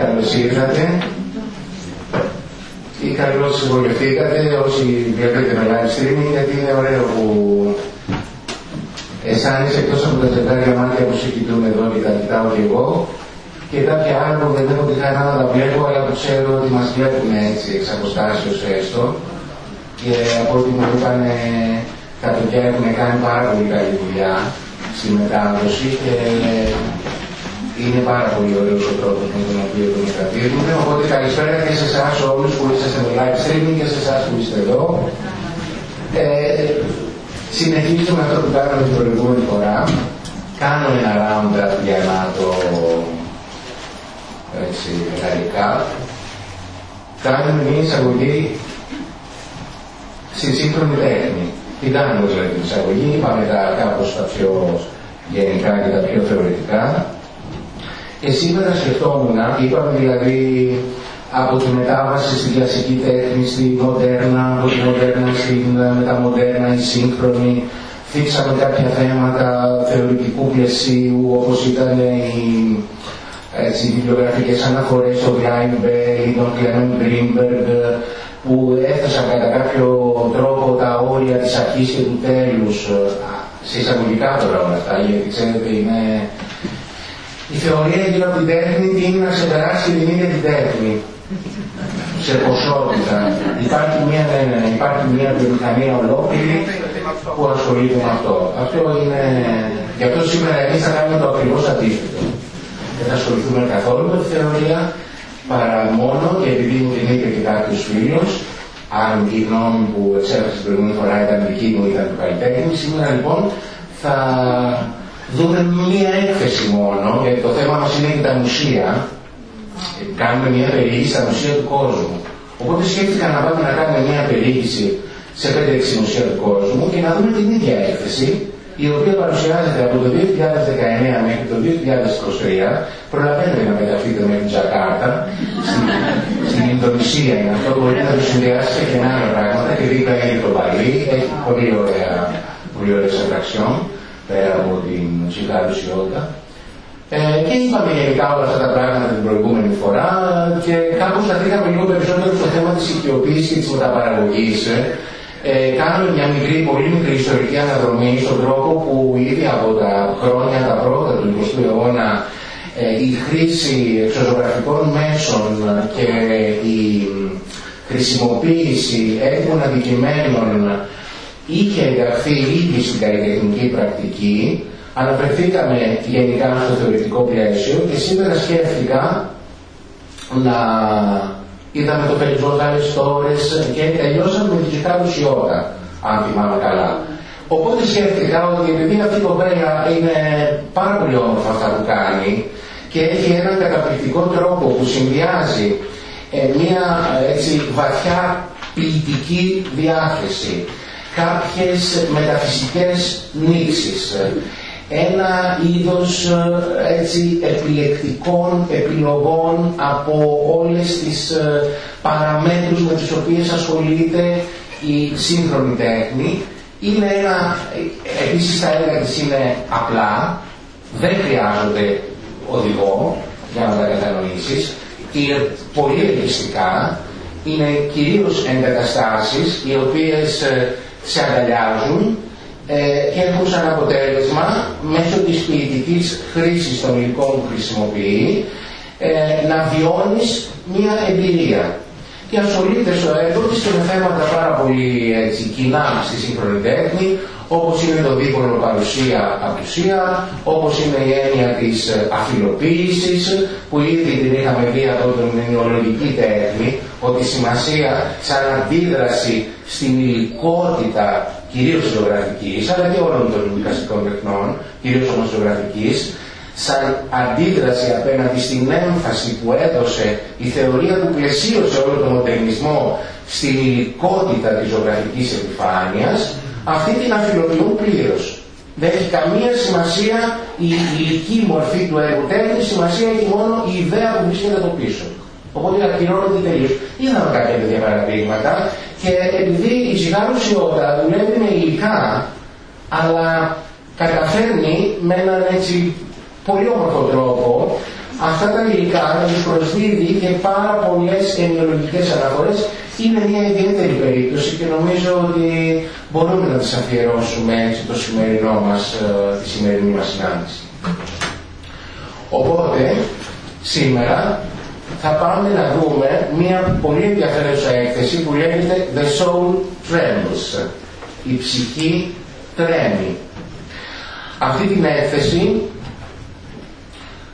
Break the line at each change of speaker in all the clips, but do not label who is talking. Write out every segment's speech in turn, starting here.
Καλώς ήρθατε. Ή καλώς συμβολευτήκατε όσοι βλέπετε με live streaming γιατί είναι ωραίο που εσάνεις εκτός από τα ζευγάρια μάτια που σε κοιτούν εδώ και τα κοιτάω και εγώ και κάποια άλλα που δεν έχω τη χαρά να τα βλέπω αλλά που ξέρω ότι μας βλέπουν έτσι εξ αποστάσεως έστω και από ό,τι μου είπαν κατ' έχουν κάνει πάρα πολύ καλή δουλειά στη μετάδοση και είναι πάρα πολύ ωραίος ο τρόπος με τον οποίο το μεταδίδουμε. Οπότε καλησπέρα και σε εσάς όλους που είσαστε στο live streaming και σε εσάς που είστε εδώ. Ε, συνεχίζουμε αυτό που κάναμε την προηγούμενη φορά. Κάνω ένα round-up για να το έτσι, μεταλλικά. Κάνουμε μια εισαγωγή στη σύγχρονη τέχνη. Τι κάνουμε δηλαδή την εισαγωγή, είπαμε τα κάπως τα πιο γενικά και τα πιο θεωρητικά. Και σήμερα σκεφτόμουν, είπαμε δηλαδή από τη μετάβαση στη κλασική τέχνη, στη μοντέρνα, από τη μοντέρνα στην μεταμοντέρνα, η σύγχρονη, θίξαμε κάποια θέματα θεωρητικού πλαισίου, όπως ήταν οι, έτσι, οι βιβλιογραφικές αναφορές του Γκλάινμπεργκ ή τον Κλέμεν Γκρίνμπεργκ, που έθεσαν κατά κάποιο τρόπο τα όρια της αρχής και του τέλους, σε εισαγωγικά τώρα όλα αυτά, γιατί ξέρετε είναι η θεωρία γύρω από την τέχνη είναι να ξεπεράσει την ίδια την τέχνη. Σε ποσότητα. Υπάρχει μια, ναι, ναι, υπάρχει μια βιομηχανία ολόκληρη που ασχολείται με αυτό. Αυτό είναι... Γι' αυτό σήμερα εμείς θα κάνουμε το ακριβώς αντίθετο. Δεν θα ασχοληθούμε καθόλου με τη θεωρία, παρά μόνο και επειδή μου την είπε και κάποιος φίλος, αν η γνώμη που εξέφρασε την προηγούμενη φορά ήταν δική μου, ήταν του καλλιτέχνη, σήμερα λοιπόν θα δούμε μία έκθεση μόνο, γιατί το θέμα μας είναι και τα μουσεία. Κάνουμε μία περιήγηση στα μουσεία του κόσμου. Οπότε σκέφτηκα να πάμε να κάνουμε μία περιήγηση σε 5-6 μουσεία του κόσμου και να δούμε την ίδια έκθεση, η οποία παρουσιάζεται από το 2019 μέχρι το 2023. Προλαβαίνετε να μεταφείτε με την Τζακάρτα, στην, στην Ινδονησία είναι αυτό, μπορείτε να το συνδυάσετε και με άλλα πράγματα και δίπλα είναι το Παλί, έχει πολύ ωραία, πολύ ωραίες πέρα από την ψυχαρουσιότητα. Ε, και είπαμε γενικά όλα αυτά τα πράγματα την προηγούμενη φορά και κάπως σταθήκαμε λίγο περισσότερο στο θέμα της οικειοποίησης και της μεταπαραγωγής. Ε, κάνουμε μια μικρή, πολύ μικρή ιστορική αναδρομή στον τρόπο που ήδη από τα χρόνια τα πρώτα του 20ου αιώνα ε, η χρήση εξωζωγραφικών μέσων και η χρησιμοποίηση έντυπων αντικειμένων είχε εγγραφεί ήδη στην καλλιτεχνική πρακτική, αναφερθήκαμε γενικά στο θεωρητικό πλαίσιο και σήμερα σκέφτηκα να είδαμε το Φελιζό άλλες Τόρες και τελειώσαμε με τη Κιτάρου αν θυμάμαι καλά. Οπότε σκέφτηκα ότι επειδή αυτή η κοπέλα είναι πάρα πολύ όμορφα αυτά που κάνει και έχει έναν καταπληκτικό τρόπο που συνδυάζει ε, μια έτσι, βαθιά ποιητική διάθεση κάποιες μεταφυσικές νήξεις, ένα είδος έτσι επιλεκτικών επιλογών από όλες τις ε, παραμέτρους με τις οποίες ασχολείται η σύγχρονη τέχνη. Είναι ένα, επίσης τα έργα της είναι απλά, δεν χρειάζονται οδηγό για να τα κατανοήσεις, είναι πολύ ελκυστικά, είναι κυρίως εγκαταστάσεις οι οποίες ε, σε αγκαλιάζουν ε, και έχουν σαν αποτέλεσμα μέσω της ποιητικής χρήσης των υλικών που χρησιμοποιεί ε, να βιώνεις μια εμπειρία. Και ασχολείται στο έργο της και με θέματα πάρα πολύ έτσι, κοινά στη σύγχρονη τέχνη όπως είναι το δίπολο παρουσία-απουσία, όπως είναι η έννοια της ε, αφιλοποίησης που ήδη την είχαμε δει από την νεολογική τέχνη ότι η σημασία σαν αντίδραση στην υλικότητα κυρίως ζωγραφικής αλλά και όλων των κλασικών τεχνών, κυρίως όμως ζωγραφικής σαν αντίδραση απέναντι στην έμφαση που έδωσε η θεωρία που πλαισίωσε όλο τον μοντερνισμό στην υλικότητα της ζωγραφικής επιφάνειας αυτή την αφιλοποιούν πλήρως. Δεν έχει καμία σημασία η υλική μορφή του έργου τέχνη, σημασία έχει μόνο η ιδέα που βρίσκεται από πίσω. Οπότε ακυρώνονται τελείως. Είδαμε κάποια τέτοια παραδείγματα και επειδή η σιγάρωση όντα δουλεύει με υλικά, αλλά καταφέρνει με έναν έτσι πολύ όμορφο τρόπο αυτά τα υλικά τους προσδίδει και πάρα πολλές ενοιολογικές αναφορές είναι μια ιδιαίτερη περίπτωση και νομίζω ότι μπορούμε να τις αφιερώσουμε έτσι το σημερινό μας, ε, τη σημερινή μας συνάντηση. Οπότε, σήμερα θα πάμε να δούμε μια πολύ ενδιαφέρουσα έκθεση που λέγεται The Soul Trembles. Η ψυχή τρέμει. Αυτή την έκθεση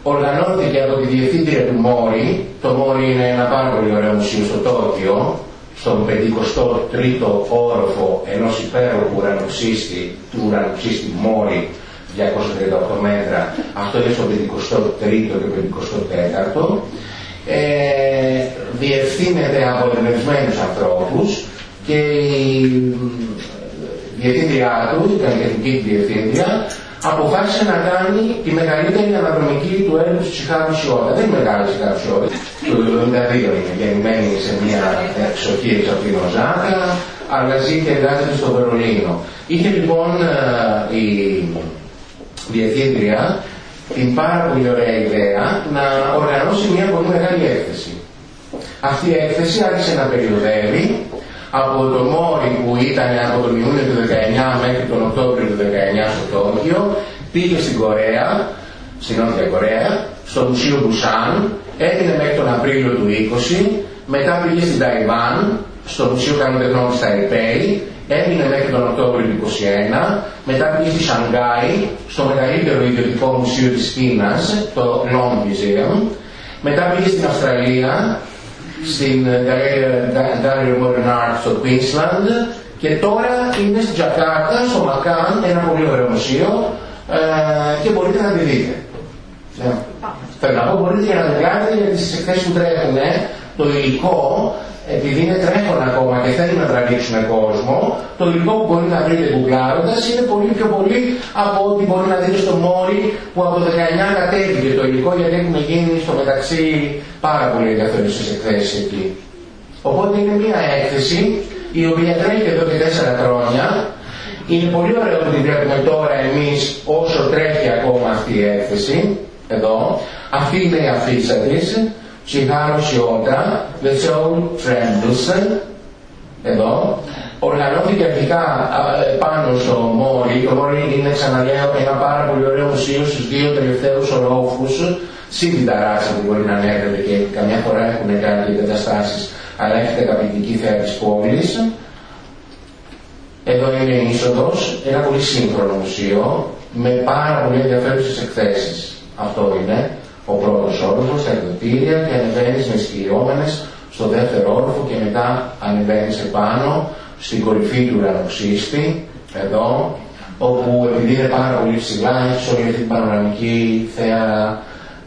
οργανώθηκε από τη διευθύντρια του Μόρι. Το Μόρι είναι ένα πάρα πολύ ωραίο μουσείο στο Τόκιο, στον 53ο όροφο ενός υπέροχου ουρανοξύστη, του ουρανοξύστη Μόρι, 238 μέτρα. Αυτό είναι στο 53ο και 54ο. Ε, διευθύνεται από ερευνευμένους ανθρώπους και η διευθύντριά του, η καλλιτεχνική διευθύντρια, αποφάσισε να κάνει τη μεγαλύτερη αναδρομική του έργου του Τσιχάρου Σιώτα. Δεν είναι μεγάλη Τσιχάρου Σιώτα, του 1972 είναι γεννημένη σε μια εξοχή εξ από την Οζάκα, αλλά ζει και εργάζεται στο Βερολίνο. Είχε λοιπόν ε, η διευθύντρια την πάρα πολύ ωραία ιδέα να οργανώσει μια πολύ μεγάλη έκθεση. Αυτή η έκθεση άρχισε να περιοδεύει από το Μόρι που ήταν από τον Ιούνιο του 19 μέχρι τον Οκτώβριο του 19 στο Τόκιο, πήγε στην Κορέα, στην Νότια Κορέα, στο Μουσείο Μπουσάν, έμεινε μέχρι τον Απρίλιο του 20, μετά πήγε στην Ταϊβάν, στο Μουσείο Κανοντεχνών της Ταϊπέη, έμεινε μέχρι τον Οκτώβριο του 2021, μετά πήγε στη Σανγκάη, στο μεγαλύτερο ιδιωτικό μουσείο της Κίνας, το Long Museum, μετά πήγε στην Αυστραλία, στην Dario Modern Art στο Queensland και τώρα είναι στην Τζακάρτα, στο Μακάν, ένα πολύ ωραίο μουσείο ε, και μπορείτε να τη δείτε. Θέλω να πω, μπορείτε και να το κάνετε γιατί στις εκθέσεις που τρέχουν το υλικό επειδή είναι τρέχον ακόμα και θέλει να τραβήξουν κόσμο, το υλικό που μπορεί να βρείτε γκουγκλάροντας είναι πολύ πιο πολύ από ό,τι μπορεί να δείτε στο Μόρι που από το 19 κατέβηκε το υλικό γιατί έχουν γίνει στο μεταξύ πάρα πολύ ενδιαφέρουσες εκθέσεις εκεί. Οπότε είναι μια έκθεση η οποία τρέχει εδώ και τέσσερα χρόνια. Είναι πολύ ωραίο που την βλέπουμε τώρα εμείς όσο τρέχει ακόμα αυτή η έκθεση. Εδώ. Αυτή είναι η αφίσα της Chicago Σιώτα, The Soul Trembles, εδώ, οργανώθηκε αρχικά πάνω στο Μόρι. Το Μόρι είναι, ξαναλέω, ένα πάρα πολύ ωραίο μουσείο στους δύο τελευταίους ορόφους, συν την ταράτσα που μπορεί να ανέβρεπε και καμιά φορά έχουν κάνει εγκαταστάσεις, αλλά έχει καταπληκτική θέα της πόλης. Εδώ είναι η είσοδος, ένα πολύ σύγχρονο μουσείο, με πάρα πολύ ενδιαφέρουσες εκθέσεις. Αυτό είναι ο πρώτος όροφος, τα εκδοτήρια και ανεβαίνεις με σκυριόμενες στο δεύτερο όροφο και μετά ανεβαίνεις επάνω στην κορυφή του ουρανοξύστη, εδώ, όπου επειδή είναι πάρα πολύ ψηλά έχεις όλη αυτή την πανοραμική θέα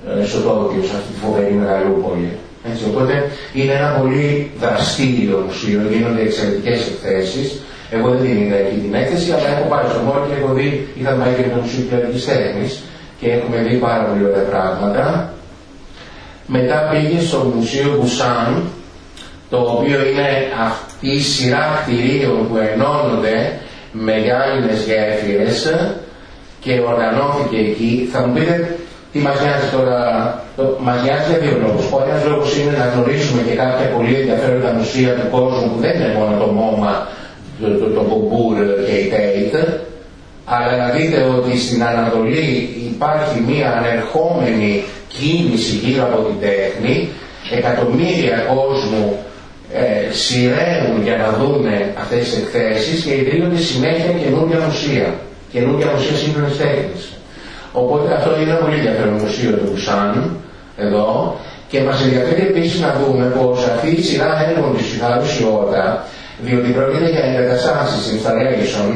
ε, στο Τόκιο, σε αυτή τη φοβερή μεγαλούπολη. Έτσι, οπότε είναι ένα πολύ δραστήριο μουσείο, γίνονται εξαιρετικές εκθέσεις. Εγώ δεν την είδα εκεί την έκθεση, αλλά έχω πάει στο Μόρ και έχω δει, είχα πάει και το Μουσείο Κοινωνικής Τέχνης και έχουμε δει πάρα πολύ ωραία πράγματα. Μετά πήγε στο Μουσείο Μπουσάν, το οποίο είναι αυτή η σειρά κτηρίων που ενώνονται με γυάλινες γέφυρες και οργανώθηκε εκεί. Θα μου πείτε τι μας νοιάζει τώρα, το, μας νοιάζει για δύο λόγους. Ο ένας λόγος είναι να γνωρίσουμε και κάποια πολύ ενδιαφέροντα μουσεία του κόσμου που δεν είναι μόνο το MoMA, το, το, το Μπομπούρ και η Τέιτ, αλλά να δείτε ότι στην Ανατολή υπάρχει μία ανερχόμενη κίνηση γύρω από την τέχνη, εκατομμύρια κόσμου ε, σειραίνουν για να δούνε αυτές τις εκθέσεις και ιδρύονται συνέχεια καινούργια μουσεία, καινούργια μουσεία σύγχρονης τέχνης. Οπότε αυτό είναι ένα πολύ ενδιαφέρον μουσείο του Μπουσάν, εδώ, και μας ενδιαφέρει επίσης να δούμε πως αυτή η σειρά έργων της Ιχάρου Σιώτα διότι πρόκειται για εγκαταστάσεις, installation,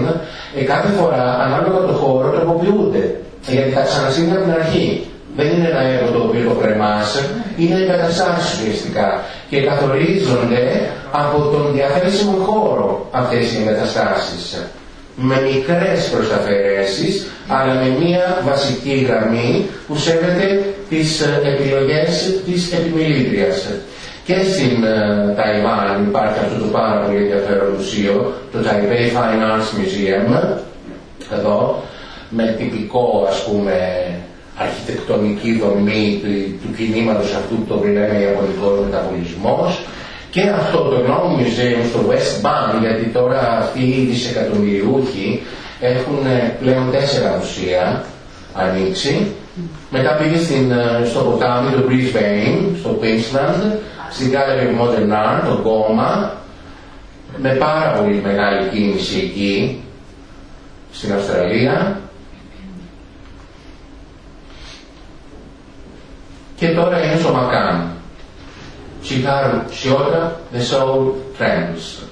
ε, κάθε φορά ανάλογα το χώρο τροποποιούνται. Γιατί θα ξανασύγει από την αρχή. Δεν είναι ένα έργο το οποίο το κρεμάς, είναι εγκαταστάσεις ουσιαστικά και καθορίζονται από τον διαθέσιμο χώρο αυτές οι εγκαταστάσεις με μικρές προσταφαιρέσεις αλλά με μία βασική γραμμή που σέβεται τις επιλογές της επιμελήτριας. Και στην uh, Ταϊβάν υπάρχει αυτό το πάρα πολύ ενδιαφέρον μουσείο, το Taipei Fine Arts Museum, εδώ, με τυπικό ας πούμε αρχιτεκτονική δομή του, του κινήματος αυτού που το λέμε Ιαπωνικός μεταβολισμός. Και αυτό το νόμο Museum στο West Bank, γιατί τώρα αυτοί οι δισεκατομμυριούχοι έχουν ε, πλέον τέσσερα μουσεία ανοίξει. Μετά πήγε στην, ε, στο ποτάμι του Brisbane, στο Queensland, στην Gallery of Modern Art, το κόμμα, με πάρα πολύ μεγάλη κίνηση εκεί, στην Αυστραλία. Και τώρα είναι στο Μακάν. Σιώτα, The Soul Trends.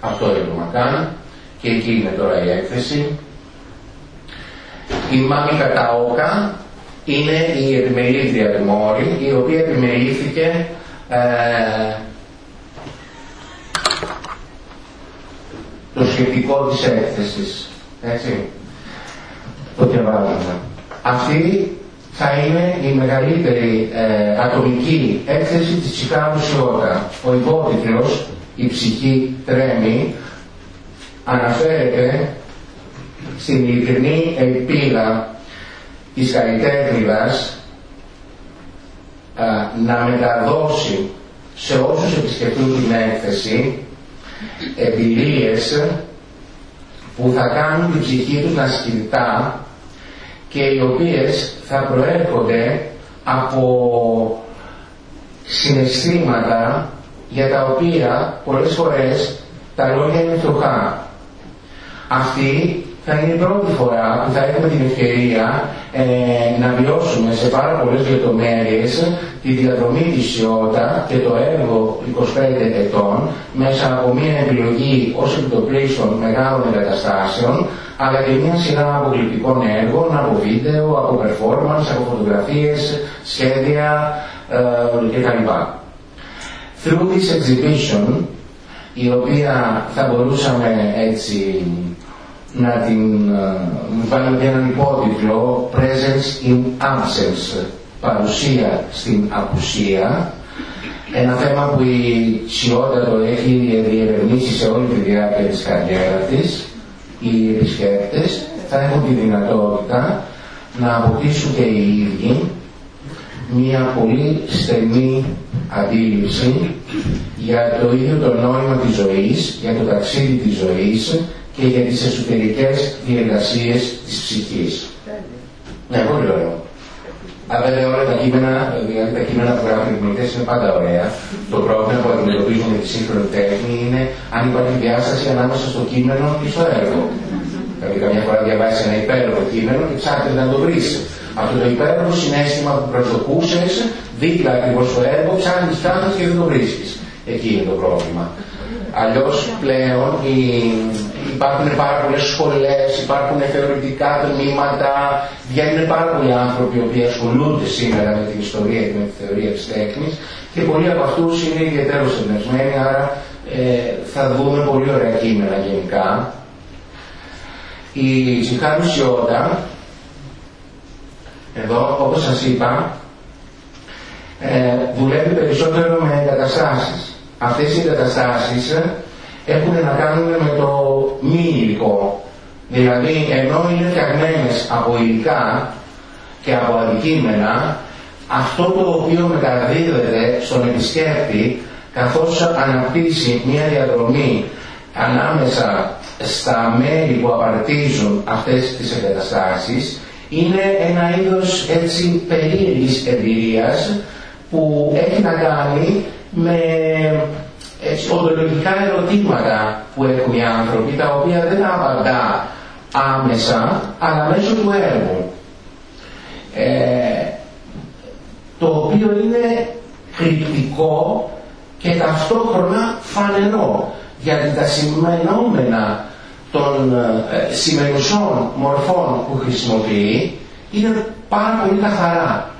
Αυτό είναι το Μακάν και εκεί είναι τώρα η έκθεση. Η Μάμη Καταόκα είναι η επιμελήτρια του Μόρι, η οποία επιμελήθηκε ε, το σχετικό της έκθεσης. Έτσι. Το διαβάζουμε. Αυτή θα είναι η μεγαλύτερη ε, ατομική έκθεση της Τσικάγου Σιώτα. Ο υπότιτλος «Η ψυχή τρέμει» αναφέρεται στην ειλικρινή ελπίδα της καλλιτέχνηδας να μεταδώσει σε όσους επισκεφτούν την έκθεση εμπειρίες που θα κάνουν την ψυχή τους να σκυρτά και οι οποίες θα προέρχονται από συναισθήματα για τα οποία πολλές φορές τα λόγια είναι φτωχά. Αυτή θα είναι η πρώτη φορά που θα έχουμε την ευκαιρία ε, να βιώσουμε σε πάρα πολλές λεπτομέρειες τη διαδρομή της Σιώτα και το έργο 25 ετών μέσα από μια επιλογή ως επιτοπλίστων μεγάλων εγκαταστάσεων αλλά και μια σειρά αποκλειπτικών έργων από βίντεο, από performance, από φωτογραφίες, σχέδια ε, κτλ. Through this exhibition, η οποία θα μπορούσαμε έτσι να την ε, βάλουμε για έναν υπότιτλο Presence in Absence, παρουσία στην απουσία, ένα θέμα που η Σιώτα το έχει διερευνήσει σε όλη τη διάρκεια της καριέρας της. Οι επισκέπτες θα έχουν τη δυνατότητα να αποκτήσουν και οι ίδιοι μια πολύ στενή αντίληψη για το ίδιο το νόημα της ζωής, για το ταξίδι της ζωής και για τις εσωτερικές διεργασίες της ψυχής. Ναι, πολύ ωραίο. Αλλά βέβαια όλα τα κείμενα, δηλαδή τα κείμενα που γράφουν οι πολιτές είναι πάντα ωραία. Το πρόβλημα που αντιμετωπίζουν με τη σύγχρονη τέχνη είναι αν υπάρχει διάσταση ανάμεσα στο κείμενο και στο έργο. Δηλαδή καμιά φορά διαβάζεις ένα υπέροχο κείμενο και ψάχνεις να το βρεις. Αυτό το υπέροχο συνέστημα που προσδοκούσες δίπλα ακριβώς στο έργο ψάχνεις κάτι και δεν το βρίσκεις. Εκεί είναι το πρόβλημα. Αλλιώς πλέον οι, υπάρχουν πάρα πολλές σχολές, υπάρχουν θεωρητικά τμήματα, βγαίνουν πάρα πολλοί άνθρωποι οι οποίοι ασχολούνται σήμερα με την ιστορία και με τη θεωρία της τέχνης και πολλοί από αυτούς είναι ιδιαίτερως εμπνευσμένοι, άρα ε, θα δούμε πολύ ωραία κείμενα γενικά. Η Τσικάνου Σιώτα, εδώ όπως σας είπα, ε, δουλεύει περισσότερο με εγκαταστάσεις αυτές οι εγκαταστάσεις έχουν να κάνουν με το μη υλικό. Δηλαδή ενώ είναι φτιαγμένες από υλικά και από αντικείμενα, αυτό το οποίο μεταδίδεται στον επισκέπτη καθώς αναπτύσσει μια διαδρομή ανάμεσα στα μέρη που απαρτίζουν αυτές τις εγκαταστάσεις είναι ένα είδος έτσι περίεργης εμπειρίας που έχει να κάνει με έτσι, οντολογικά ερωτήματα που έχουν οι άνθρωποι, τα οποία δεν απαντά άμεσα, αλλά μέσω του έργου. Ε, το οποίο είναι κριτικό και ταυτόχρονα φανερό, γιατί τα σημενόμενα των ε, σημερινών μορφών που χρησιμοποιεί είναι πάρα πολύ καθαρά,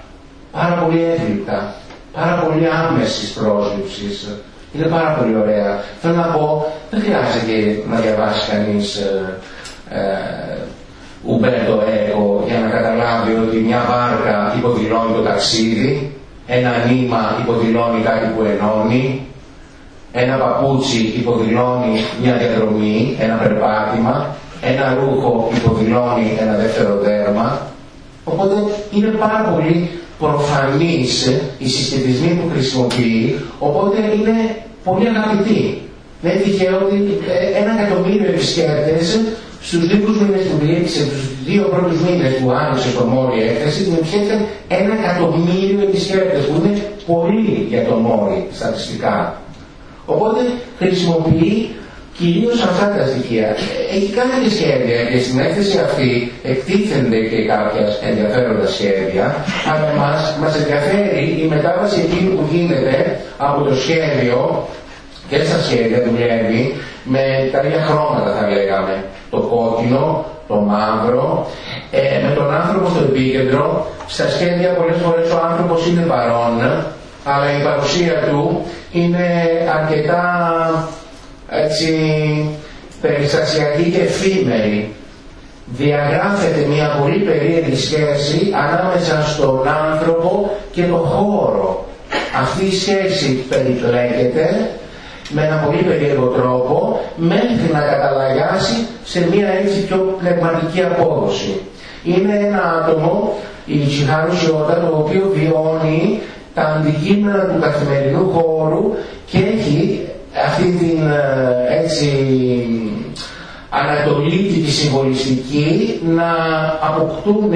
πάρα πολύ εύληπτα πάρα πολύ άμεσης πρόσληψης. Είναι πάρα πολύ ωραία. Θέλω να πω, δεν χρειάζεται να διαβάσει κανείς ε, ε, Ουμπέρτο Έκο για να καταλάβει ότι μια βάρκα υποδηλώνει το ταξίδι, ένα νήμα υποδηλώνει κάτι που ενώνει, ένα παπούτσι υποδηλώνει μια διαδρομή, ένα περπάτημα, ένα ρούχο υποδηλώνει ένα δεύτερο δέρμα, Οπότε είναι πάρα πολύ προφανής οι συσχετισμοί που χρησιμοποιεί, οπότε είναι πολύ αγαπητοί. Δεν είναι τυχαίο ότι ε, ένα εκατομμύριο επισκέπτες στους δύο μήνες που διήρξε, τους δύο πρώτους μήνες που άνοιξε το Μόρι έκθεση, δημιουργήθηκαν ένα εκατομμύριο επισκέπτες, που είναι πολύ για το Μόρι στατιστικά. Οπότε χρησιμοποιεί κυρίως αυτά τα στοιχεία. Έχει κάνει και σχέδια και στην έκθεση αυτή εκτίθενται και κάποια ενδιαφέροντα σχέδια, αλλά μας, μας ενδιαφέρει η μετάβαση εκείνη που γίνεται από το σχέδιο και στα σχέδια δουλεύει με τα ίδια χρώματα θα λέγαμε. Το κόκκινο, το μαύρο, ε, με τον άνθρωπο στο επίκεντρο. Στα σχέδια πολλές φορές ο άνθρωπος είναι παρόν, αλλά η παρουσία του είναι αρκετά έτσι περιστασιακή και εφήμερη. Διαγράφεται μια πολύ περίεργη σχέση ανάμεσα στον άνθρωπο και τον χώρο. Αυτή η σχέση περιπλέκεται με ένα πολύ περίεργο τρόπο μέχρι να καταλαγιάσει σε μια έτσι πιο πνευματική απόδοση. Είναι ένα άτομο, η Τσιχάρου Σιώτα, το οποίο βιώνει τα αντικείμενα του καθημερινού χώρου και έχει αυτή την ε, έτσι ανατολίτικη συμβολιστική να αποκτούν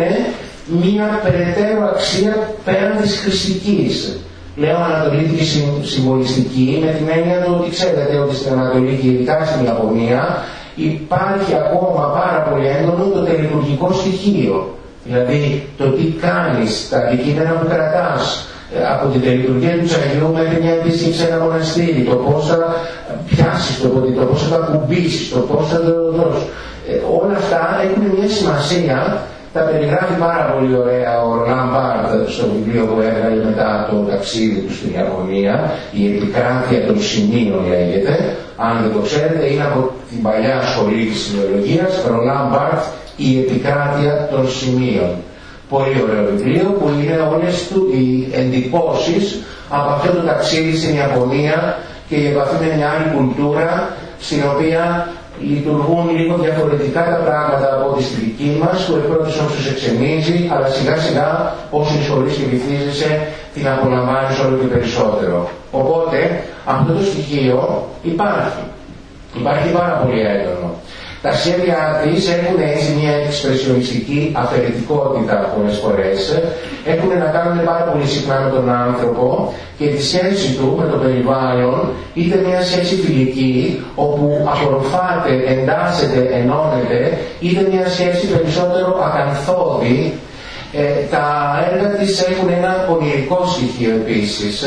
μία περαιτέρω αξία πέραν της χρηστικής. Λέω ανατολίτικη συμβολιστική με την έννοια του ότι ξέρετε ότι στην Ανατολή και ειδικά στην Ιαπωνία υπάρχει ακόμα πάρα πολύ έντονο το τελειτουργικό στοιχείο. Δηλαδή το τι κάνεις, τα αντικείμενα που κρατάς, ε, από την τελειτουργία του τσαγιού μέχρι μια επίσκεψη σε ένα μοναστήρι, το πώς θα πιάσεις το ποτήρι, το πώς θα τα κουμπίσεις, το πώς θα το δώσεις. Ε, όλα αυτά έχουν μια σημασία τα περιγράφει πάρα πολύ ωραία ο Λαμπάρντ στο βιβλίο που έβγαλε μετά το ταξίδι του στην Ιαπωνία, η επικράτεια των σημείων λέγεται. Αν δεν το ξέρετε, είναι από την παλιά σχολή της συνολογίας, ο Λαμπάρντ, η επικράτεια των σημείων. Πολύ ωραίο βιβλίο που είναι όλες του οι εντυπώσεις από αυτό το ταξίδι στην Ιαπωνία και η επαφή με μια άλλη κουλτούρα στην οποία λειτουργούν λίγο διαφορετικά τα πράγματα από ό,τι στη δική μας, που πρώτης όσους εξεμίζει, αλλά σιγά σιγά όσο εισχωρείς και βυθίζεσαι, την απολαμβάνεις όλο και περισσότερο. Οπότε αυτό το στοιχείο υπάρχει. Υπάρχει πάρα πολύ έντονο. Τα σχέδια της έχουν έτσι μια εξπρεσιονιστική αφαιρετικότητα πολλές φορές, έχουν να κάνουν πάρα πολύ συχνά με τον άνθρωπο και τη σχέση του με το περιβάλλον. Είτε μια σχέση φιλική όπου απορροφάται, εντάσσεται, ενώνεται, είτε μια σχέση περισσότερο ακαθόδη. Ε, τα έργα της έχουν ένα ονειρικό στοιχείο επίσης,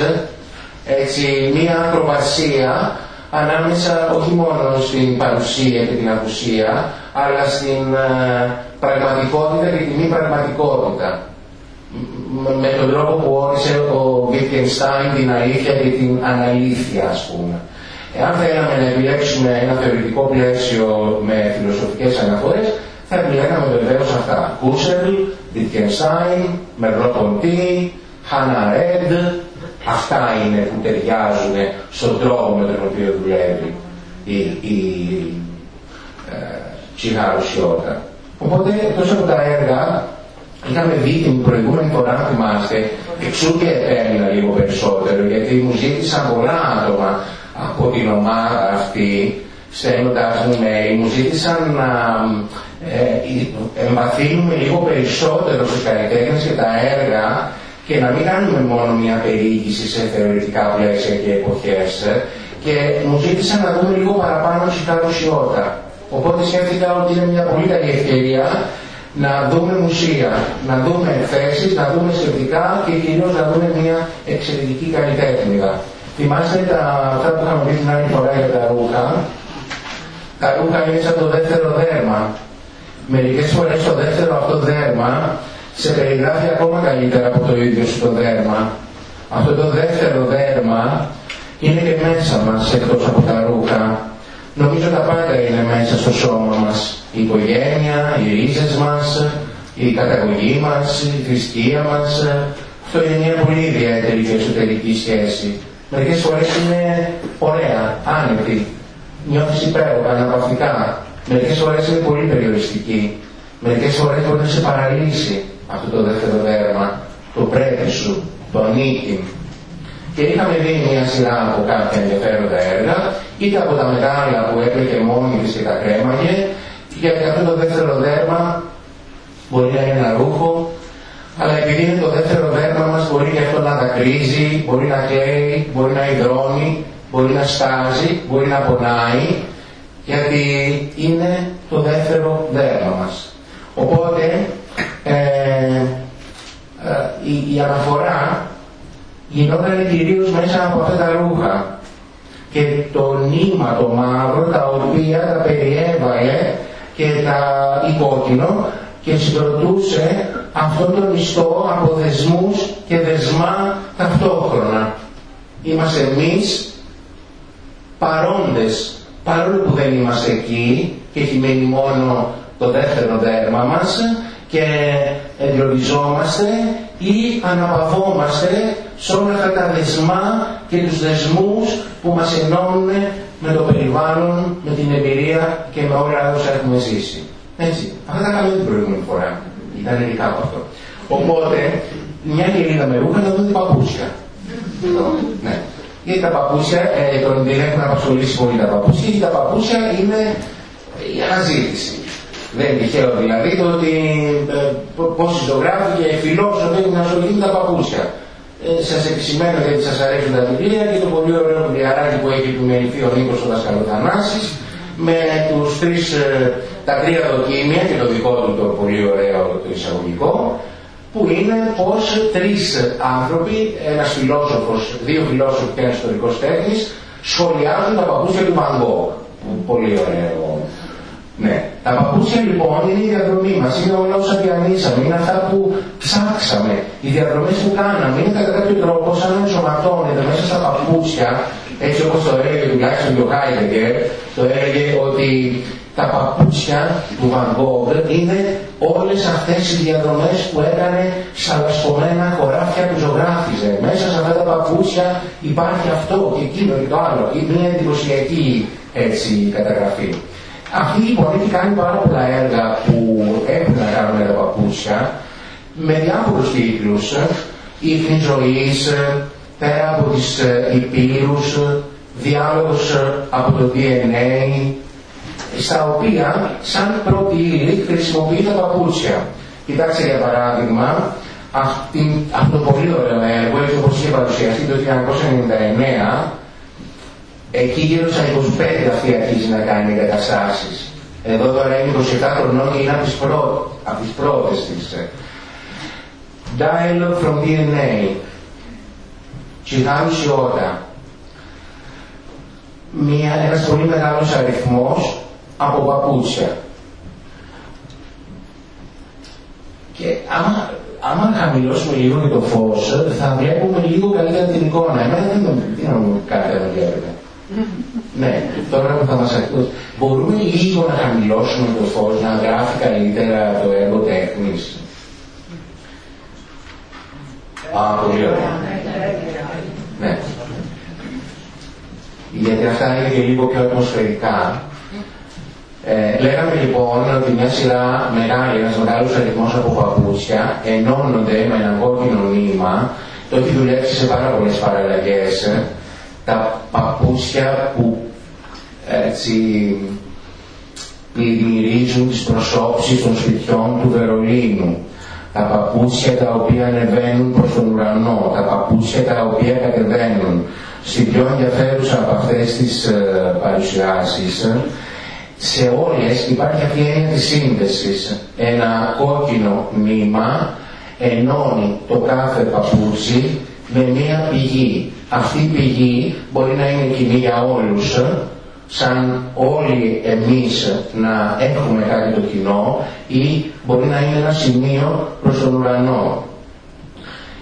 έτσι, μια ακροβασία ανάμεσα όχι μόνο στην παρουσία και την απουσία, αλλά στην ε, πραγματικότητα και την μη πραγματικότητα. Με τον τρόπο που όρισε ο Wittgenstein την αλήθεια και την αναλήθεια, ας πούμε. Εάν θέλαμε να επιλέξουμε ένα θεωρητικό πλαίσιο με φιλοσοφικές αναφορές, θα επιλέγαμε βεβαίως αυτά. Κούσελ, Wittgenstein, Merleau-Ponty, Hannah Arendt, Αυτά είναι που ταιριάζουν στον τρόπο με τον οποίο δουλεύει η, η ε, Οπότε εκτός από τα έργα είχαμε δει την προηγούμενη φορά, να θυμάστε, εξού και επέμεινα λίγο περισσότερο, γιατί μου ζήτησαν πολλά άτομα από την ομάδα αυτή, στέλνοντας μου mail, μου ζήτησαν να ε, εμβαθύνουμε λίγο περισσότερο στους καλλιτέχνες και τα έργα και να μην κάνουμε μόνο μια περιήγηση σε θεωρητικά πλαίσια και εποχές και μου ζήτησαν να δούμε λίγο παραπάνω σιγά Οπότε σκέφτηκα ότι είναι μια πολύ καλή ευκαιρία να δούμε μουσεία, να δούμε εκθέσεις, να δούμε σκεπτικά και κυρίως να δούμε μια εξαιρετική καλλιτέχνηδα. Θυμάστε τα, αυτά που είχαμε πει την άλλη φορά για τα ρούχα. Τα ρούχα είναι σαν το δεύτερο δέρμα. Μερικές φορές το δεύτερο αυτό δέρμα σε περιγράφει ακόμα καλύτερα από το ίδιο σου το δέρμα. Αυτό το δεύτερο δέρμα είναι και μέσα μας εκτός από τα ρούχα. Νομίζω τα πάντα είναι μέσα στο σώμα μας. Η οικογένεια, οι ρίζες μας, η καταγωγή μας, η θρησκεία μας. Αυτό είναι μια πολύ ιδιαίτερη και εσωτερική σχέση. Μερικές φορές είναι ωραία, άνετη. Νιώθεις υπέροχα, αναπαυτικά. Μερικές φορές είναι πολύ περιοριστική. Μερικές φορές μπορεί να σε παραλύσει αυτό το δεύτερο δέρμα, το πρέπει σου, το ανήκει. Και είχαμε δει μια σειρά από κάποια ενδιαφέροντα έργα, είτε από τα μεγάλα που έπαιχε μόνη της και τα κρέμαγε, γιατί αυτό το δεύτερο δέρμα μπορεί να είναι ένα ρούχο, αλλά επειδή είναι το δεύτερο δέρμα μας μπορεί και αυτό να δακρύζει, μπορεί να κλαίει, μπορεί να υδρώνει, μπορεί να στάζει, μπορεί να πονάει, γιατί είναι το δεύτερο δέρμα μας. Οπότε ε, ε, η, η αναφορά γινόταν κυρίως μέσα από αυτά τα ρούχα και το νήμα το μαύρο τα οποία τα περιέβαλε και τα υπόκεινο και συγκροτούσε αυτόν τον ιστό από δεσμούς και δεσμά ταυτόχρονα. Είμαστε εμείς παρόντες, παρόλο που δεν είμαστε εκεί και έχει μείνει μόνο το δεύτερο δέρμα μας και εγκλωβιζόμαστε ή αναπαυόμαστε σε όλα αυτά τα δεσμά και τους δεσμούς που μας ενώνουν με το περιβάλλον, με την εμπειρία και με όλα όσα έχουμε ζήσει. Έτσι. Αυτά τα κάνουμε την προηγούμενη φορά. Ήταν ειδικά από αυτό. Οπότε, μια και είδαμε ρούχα να δούμε την παπούτσια. ναι. Γιατί τα παπούτσια, ε, τον δεν έχουν απασχολήσει πολύ τα παπούτσια, γιατί τα παπούτσια είναι η αναζήτηση. Δεν είναι τυχαίο δηλαδή το ότι ε, πόσοι ζωγράφοι και φιλόσοφοι έχουν ασχοληθεί με τα παπούτσια. Ε, σας επισημαίνω γιατί σας αρέσουν τα βιβλία και το πολύ ωραίο βιβλιαράκι που έχει επιμεληθεί ο Νίκος ο Δασκαλοθανάσης με τους τρεις, ε, τα τρία δοκίμια και το δικό του το πολύ ωραίο το εισαγωγικό που είναι πως τρεις άνθρωποι, ένας φιλόσοφος, δύο φιλόσοφοι και ένας ιστορικός τέχνης σχολιάζουν τα παπούτσια του Μαγκό. Πολύ ωραίο ναι. Τα παπούτσια λοιπόν είναι η διαδρομή μας, είναι όλα όσα διανύσαμε, είναι αυτά που ψάξαμε, οι διαδρομές που κάναμε, είναι κατά κάποιο τρόπο σαν να ενσωματώνεται μέσα στα παπούτσια, έτσι όπως το έλεγε τουλάχιστον και ο Χάιντεγκερ, το έλεγε ότι τα παπούτσια του Van είναι όλες αυτές οι διαδρομές που έκανε σαλασπωμένα χωράφια που ζωγράφιζε. Μέσα σε αυτά τα παπούτσια υπάρχει αυτό και εκείνο και το άλλο. Είναι μια εντυπωσιακή έτσι καταγραφή. Αυτή λοιπόν έχει κάνει πάρα πολλά έργα που έχουν να κάνουν με τα παπούτσια, με διάφορους τίτλους, ίχνη ζωής, πέρα από τις ε, υπήρους, διάλογος ε, από το DNA, στα οποία σαν πρώτη ύλη χρησιμοποιεί τα παπούτσια. Κοιτάξτε για παράδειγμα, αυτή, αυτό το πολύ ωραίο έργο, έτσι όπως είχε παρουσιαστεί το 1999, Εκεί γύρω στα 25 αυτή αρχίζει να κάνει εγκαταστάσεις. Εδώ τώρα είναι 27 χρονών και είναι από τις, πρω... από τις πρώτες της. Dialogue from DNA. Τσιγάρου Σιώτα. Μια, ένας πολύ μεγάλος αριθμός από παπούτσια. Και άμα, άμα χαμηλώσουμε λίγο το φως, θα βλέπουμε λίγο καλύτερα την εικόνα. Εμένα δεν με μου κάτι να βλέπετε ναι, τώρα που θα μας ακούσει. Μπορούμε λίγο να χαμηλώσουμε το φως, να γράφει καλύτερα το έργο τέχνης; Α, πολύ ωραία. Ναι. Γιατί αυτά είναι και λίγο πιο ατμοσφαιρικά. Ε, λέγαμε λοιπόν ότι μια σειρά μεγάλη, ένας μεγάλος αριθμός από παπούτσια ενώνονται με ένα κόκκινο νήμα. Το έχει δουλέψει σε πάρα πολλές παραλλαγές τα παπούτσια που έτσι πλημμυρίζουν τις προσώψεις των σπιτιών του Βερολίνου, τα παπούτσια τα οποία ανεβαίνουν προς τον ουρανό, τα παπούτσια τα οποία κατεβαίνουν. Στην πιο ενδιαφέρουσα από αυτές τις ε, παρουσιάσεις, σε όλες υπάρχει αυτή η έννοια της σύνδεσης. Ένα κόκκινο μήμα ενώνει το κάθε παπούτσι με μία πηγή. Αυτή η πηγή μπορεί να είναι κοινή για όλους, σαν όλοι εμείς να έχουμε κάτι το κοινό ή μπορεί να είναι ένα σημείο προς τον ουρανό.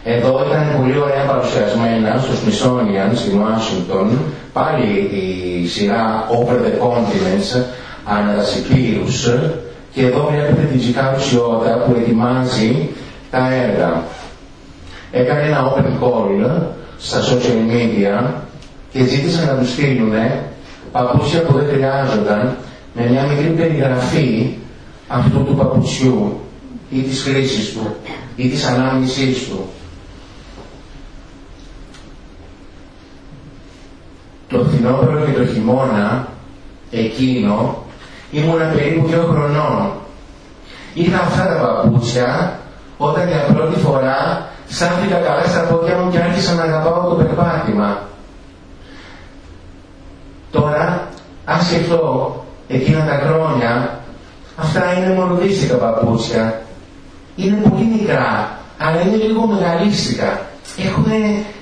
Εδώ ήταν πολύ ωραία παρουσιασμένα στο Smithsonian στην Ουάσιγκτον πάλι η σειρά Over the Continents αναδασιπήρους και εδώ βλέπετε την Τζικάρου Σιώτα που ετοιμάζει τα έργα έκανε ένα open call στα social media και ζήτησαν να τους στείλουν παπούτσια που δεν χρειάζονταν με μια μικρή περιγραφή αυτού του παπουτσιού ή της χρήσης του ή της ανάμνησής του. Το φθινόπωρο και το χειμώνα, εκείνο, ήμουνα περίπου δύο χρονών. Είχα αυτά τα παπούτσια όταν για πρώτη φορά στάθηκα καλά στα πόδια μου και άρχισα να αγαπάω το περπάτημα. Τώρα, αν σκεφτώ εκείνα τα χρόνια, αυτά είναι μονοδίστικα παπούτσια. Είναι πολύ μικρά, αλλά είναι λίγο μεγαλίστικα.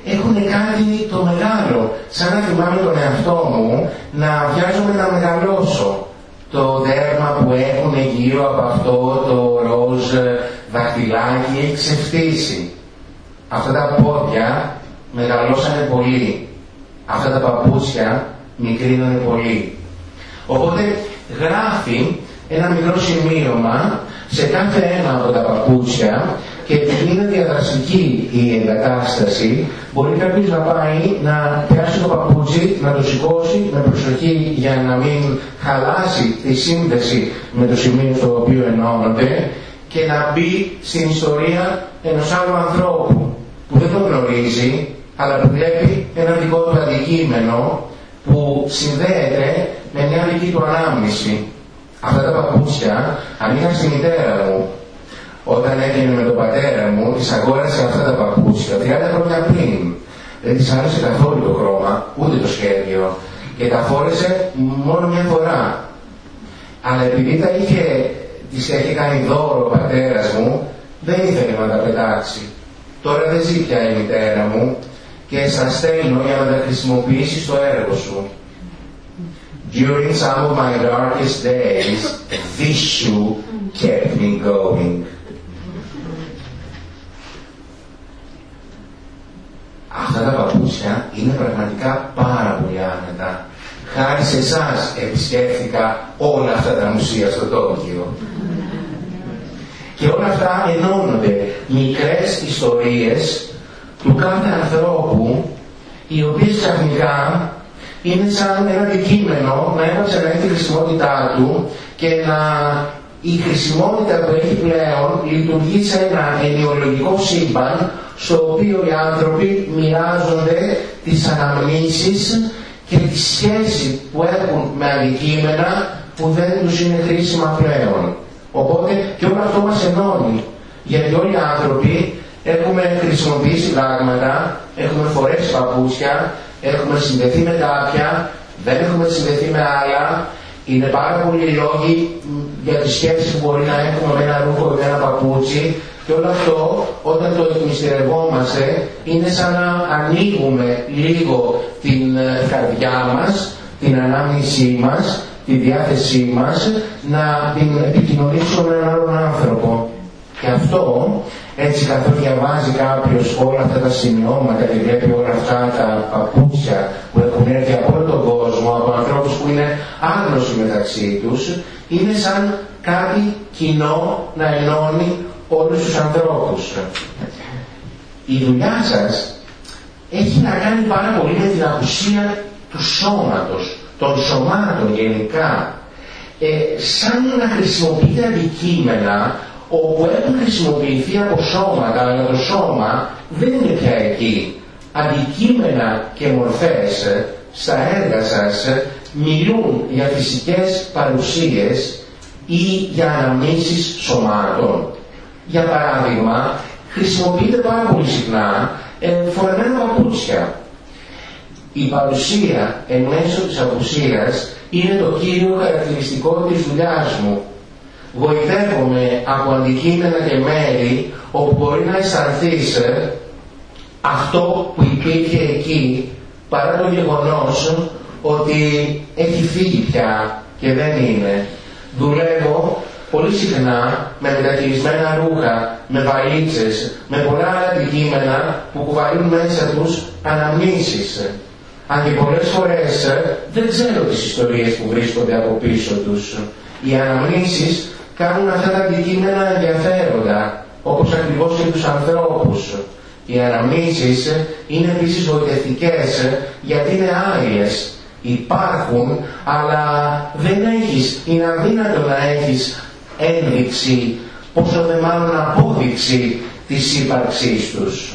Έχουν, κάτι το μεγάλο, σαν να θυμάμαι τον εαυτό μου να βιάζομαι να μεγαλώσω. Το δέρμα που έχουν γύρω από αυτό το ροζ δαχτυλάκι έχει ξεφτύσει. Αυτά τα πόδια μεγαλώσανε πολύ. Αυτά τα παπούτσια μικρύνανε πολύ. Οπότε γράφει ένα μικρό σημείωμα σε κάθε ένα από τα παπούτσια και επειδή είναι διαδραστική η εγκατάσταση, μπορεί κάποιος να πάει να πιάσει το παπούτσι, να το σηκώσει με προσοχή για να μην χαλάσει τη σύνδεση με το σημείο στο οποίο ενώνονται και να μπει στην ιστορία ενός άλλου ανθρώπου που δεν το γνωρίζει, αλλά που βλέπει ένα δικό του αντικείμενο που συνδέεται με μια δική του ανάμνηση. Αυτά τα παπούτσια ανήκαν στη μητέρα μου. Όταν έγινε με τον πατέρα μου, της αγόρασε αυτά τα παπούτσια 30 χρόνια πριν. Δεν της άρεσε καθόλου το χρώμα, ούτε το σχέδιο. Και τα φόρεσε μόνο μια φορά. Αλλά επειδή τα είχε, τις είχε κάνει δώρο ο πατέρας μου, δεν ήθελε να τα πετάξει. Τώρα δεν ζει πια η μητέρα μου και σας στέλνω για να τα χρησιμοποιήσεις στο έργο σου. During some of my darkest days, this shoe kept me going. Αυτά τα παπούτσια είναι πραγματικά πάρα πολύ άνετα. Χάρη σε εσάς επισκέφθηκα όλα αυτά τα μουσεία στο Τόκιο. Και όλα αυτά ενώνονται μικρές ιστορίες του κάθε ανθρώπου οι οποίες ξαφνικά είναι σαν ένα αντικείμενο να έβαψε να έχει τη χρησιμότητά του και να η χρησιμότητα που έχει πλέον λειτουργεί σε ένα ενοιολογικό σύμπαν στο οποίο οι άνθρωποι μοιράζονται τις αναμνήσεις και τη σχέση που έχουν με αντικείμενα που δεν τους είναι χρήσιμα πλέον. Οπότε και όλο αυτό μας ενώνει. Γιατί όλοι οι άνθρωποι έχουμε χρησιμοποιήσει πράγματα, έχουμε φορέσει παπούτσια, έχουμε συνδεθεί με κάποια, δεν έχουμε συνδεθεί με άλλα. Είναι πάρα πολλοί λόγοι για τις σκέψεις που μπορεί να έχουμε με ένα ρούχο ή με ένα παπούτσι και όλο αυτό όταν το εκμυστηρευόμαστε είναι σαν να ανοίγουμε λίγο την ε, καρδιά μας, την ανάμνησή μας, τη διάθεσή μας να την επικοινωνήσουμε με έναν άλλον άνθρωπο. Και αυτό έτσι καθώς διαβάζει κάποιος όλα αυτά τα σημειώματα και βλέπει όλα αυτά τα παπούτσια που έχουν έρθει από όλο τον κόσμο, από ανθρώπους που είναι άγνωστοι μεταξύ τους, είναι σαν κάτι κοινό να ενώνει όλους τους ανθρώπους. Η δουλειά σας έχει να κάνει πάρα πολύ με την απουσία του σώματος, των σωμάτων γενικά. Ε, σαν να χρησιμοποιείτε αντικείμενα όπου έχουν χρησιμοποιηθεί από σώματα, αλλά το σώμα δεν είναι πια εκεί. Αντικείμενα και μορφές στα έργα σας μιλούν για φυσικές παρουσίες ή για αναμνήσεις σωμάτων. Για παράδειγμα, χρησιμοποιείται πάρα πολύ συχνά ε, φορεμένα παπούτσια. Η παρουσία εν μέσω της απουσίας είναι το κύριο χαρακτηριστικό της δουλειάς μου βοηθεύομαι από αντικείμενα και μέρη όπου μπορεί να αισθανθείς αυτό που υπήρχε εκεί παρά το γεγονός ότι έχει φύγει πια και δεν είναι. Δουλεύω πολύ συχνά με μεταχειρισμένα ρούχα, με βαλίτσες, με πολλά άλλα αντικείμενα που κουβαλούν μέσα τους αναμνήσεις. Αν και πολλές φορές δεν ξέρω τις ιστορίες που βρίσκονται από πίσω τους. Οι αναμνήσεις κάνουν αυτά τα αντικείμενα ενδιαφέροντα, όπως ακριβώς και τους ανθρώπους. Οι αναμνήσεις είναι επίσης βοηθευτικές γιατί είναι άγιες. Υπάρχουν, αλλά δεν έχεις, είναι αδύνατο να έχεις ένδειξη πόσο δε μάλλον απόδειξη της ύπαρξής τους.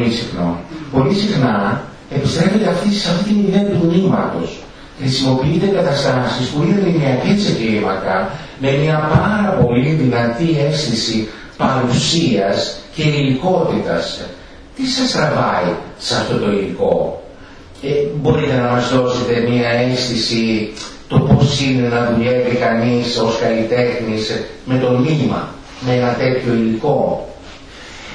πολύ συχνό. Πολύ συχνά επιστρέφεται αυτή, σε αυτή την ιδέα του νήματος. Χρησιμοποιείται καταστάσεις που είναι λινιακή σε κλίμακα, με μια πάρα πολύ δυνατή αίσθηση παρουσίας και υλικότητας. Τι σας τραβάει σε αυτό το υλικό; ε, Μπορείτε να μας δώσετε μια αίσθηση το πώς είναι να δουλεύει κανείς ως καλλιτέχνης με το νήμα, με ένα τέτοιο υλικό;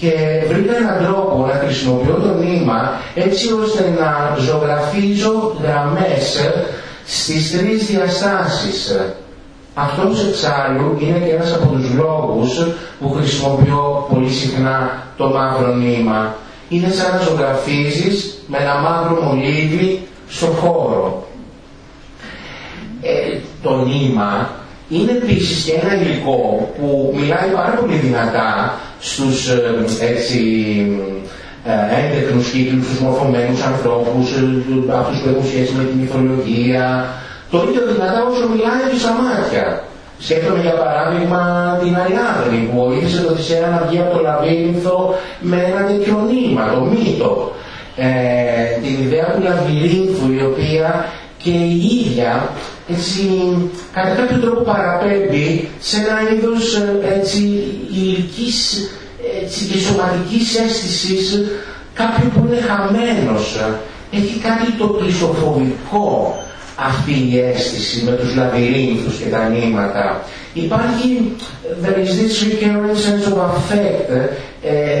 και βρήκα έναν τρόπο να χρησιμοποιώ το νήμα έτσι ώστε να ζωγραφίζω γραμμές στις τρεις διαστάσεις. Αυτός εξάλλου είναι και ένας από τους λόγους που χρησιμοποιώ πολύ συχνά το μαύρο νήμα. Είναι σαν να ζωγραφίζεις με ένα μαύρο μολύβι στο χώρο. Ε, το νήμα είναι επίσης και ένα υλικό που μιλάει πάρα πολύ δυνατά στους ε, έτσι, ε, έντεχνους κύκλους, στους μορφωμένους ανθρώπους, ε, αυτούς που έχουν σχέση με τη μυθολογία, το ίδιο δυνατά όσο μιλάει και στα μάτια. Σκέφτομαι για παράδειγμα την Αριάδνη που βοήθησε το Θησέα να βγει από το λαβύρινθο με ένα τέτοιο νήμα, το μύτο. Ε, την ιδέα του λαβυρίνθου η οποία και η ίδια έτσι, κατά κάποιο τρόπο παραπέμπει σε ένα είδος ε, έτσι, ηλικής έτσι, και σωματικής αίσθησης κάποιου που είναι χαμένος. Έχει κάτι το κλεισοφοβικό αυτή η αίσθηση με τους λαβυρίνθους και τα νήματα. Υπάρχει, there is this recurrent sense of affect ε,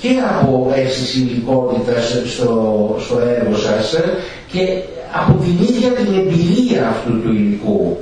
και από αίσθηση υλικότητας στο, στο έργο σας και από την ίδια την εμπειρία αυτού του υλικού.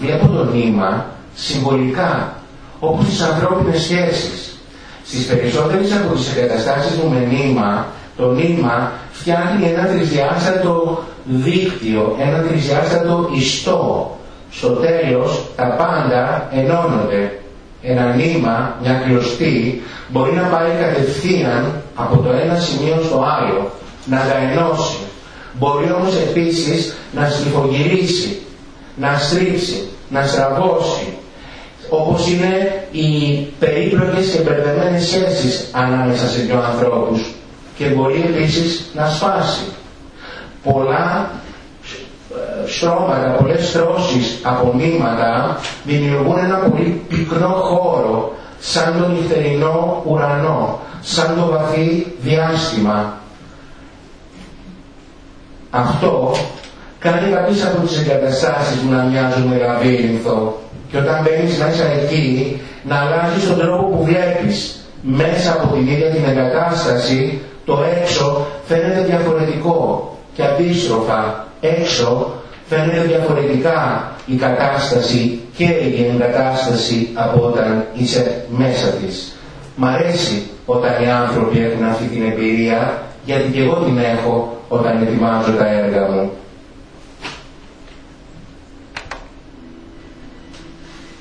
Βλέπω το νήμα συμβολικά, όπως τις ανθρώπινες σχέσεις. Στις περισσότερες από τις εγκαταστάσεις μου με νήμα, το νήμα φτιάχνει ένα τρισδιάστατο δίκτυο, ένα τρισδιάστατο ιστό. Στο τέλος τα πάντα ενώνονται. Ένα νήμα, μια κλωστή, μπορεί να πάει κατευθείαν από το ένα σημείο στο άλλο, να τα ενώσει. Μπορεί όμως επίσης να στριφογυρίσει, να στρίψει, να στραβώσει, όπως είναι οι περίπλοκες και μπερδεμένες σχέσεις ανάμεσα σε δύο ανθρώπους και μπορεί επίσης να σπάσει πολλά ε, στρώματα, πολλές στρώσεις απομνήματα δημιουργούν ένα πολύ πυκνό χώρο σαν τον νυχτερινό ουρανό, σαν το βαθύ διάστημα. Αυτό κάνει κάποιες από τις εγκαταστάσεις που να μοιάζουν με λαβύρινθο και όταν μπαίνεις μέσα εκεί να αλλάζεις τον τρόπο που βλέπεις μέσα από την ίδια την εγκατάσταση το έξω φαίνεται διαφορετικό και αντίστροφα έξω Φαίνεται διαφορετικά η κατάσταση και η εγκατάσταση από όταν είσαι μέσα της. Μ' αρέσει όταν οι άνθρωποι έχουν αυτή την εμπειρία, γιατί και εγώ την έχω όταν ετοιμάζω τα έργα μου.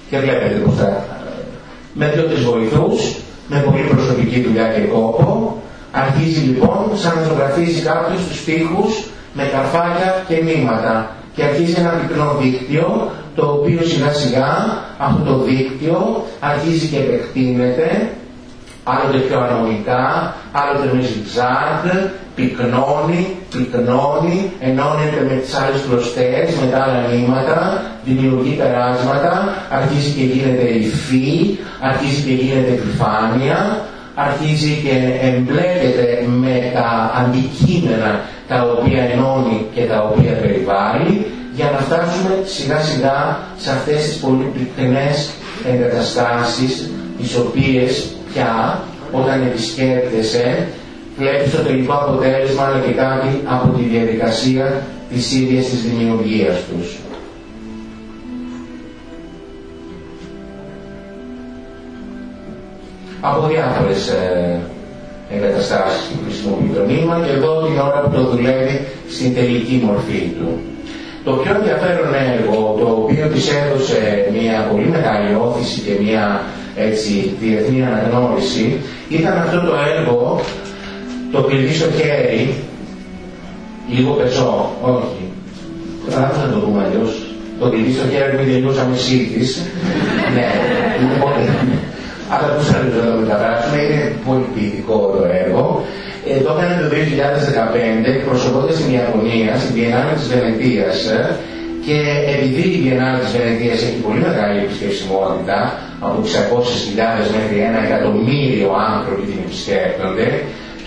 Και βλέπετε πως θα... Με δύο-τρεις βοηθούς, με πολύ προσωπική δουλειά και κόπο, αρχίζει λοιπόν σαν να ζωγραφίζει κάποιος τους τοίχους με καρφάκια και μήματα και αρχίζει ένα πυκνό δίκτυο το οποίο σιγά σιγά αυτό το δίκτυο αρχίζει και επεκτείνεται άλλοτε πιο αρμονικά, άλλοτε με ζιγζάγ, πυκνώνει, πυκνώνει, ενώνεται με τις άλλες κλωστές, με τα άλλα νήματα, δημιουργεί περάσματα, αρχίζει και γίνεται υφή, αρχίζει και γίνεται επιφάνεια, αρχίζει και εμπλέκεται με τα αντικείμενα τα οποία ενώνει και τα οποία περιβάλλει, για να φτάσουμε σιγά σιγά σε αυτές τις πολύ πυκνές εγκαταστάσεις, τις οποίες πια όταν επισκέπτεσαι βλέπεις το τελικό αποτέλεσμα αλλά και κάτι από τη διαδικασία της ίδιας της δημιουργίας τους. Από διάφορες ε, εγκαταστάσεις που χρησιμοποιεί το νήμα και εδώ την ώρα που το δουλεύει στην τελική μορφή του. Το πιο ενδιαφέρον έργο, το οποίο της έδωσε μια πολύ μεγάλη όθηση και μια έτσι, διεθνή αναγνώριση ήταν αυτό το έργο το κλειδί στο χέρι λίγο πεζό, όχι. Θα να το πούμε αλλιώς. Το κλειδί στο χέρι που τελειώσαμε σύντης ναι, είναι πολύ. Αλλά πώς θα το μεταφράσουμε, είναι πολύ ποιητικό το έργο. Ε, το έκανε το 2015 εκπροσωπώντας την Ιαπωνία στην Βιεννάλη της Βενετίας. Και επειδή η Βιεννάλη της Βενετίας έχει πολύ μεγάλη επισκεψιμότητα από 600.000 μέχρι ένα εκατομμύριο άνθρωποι την επισκέπτονται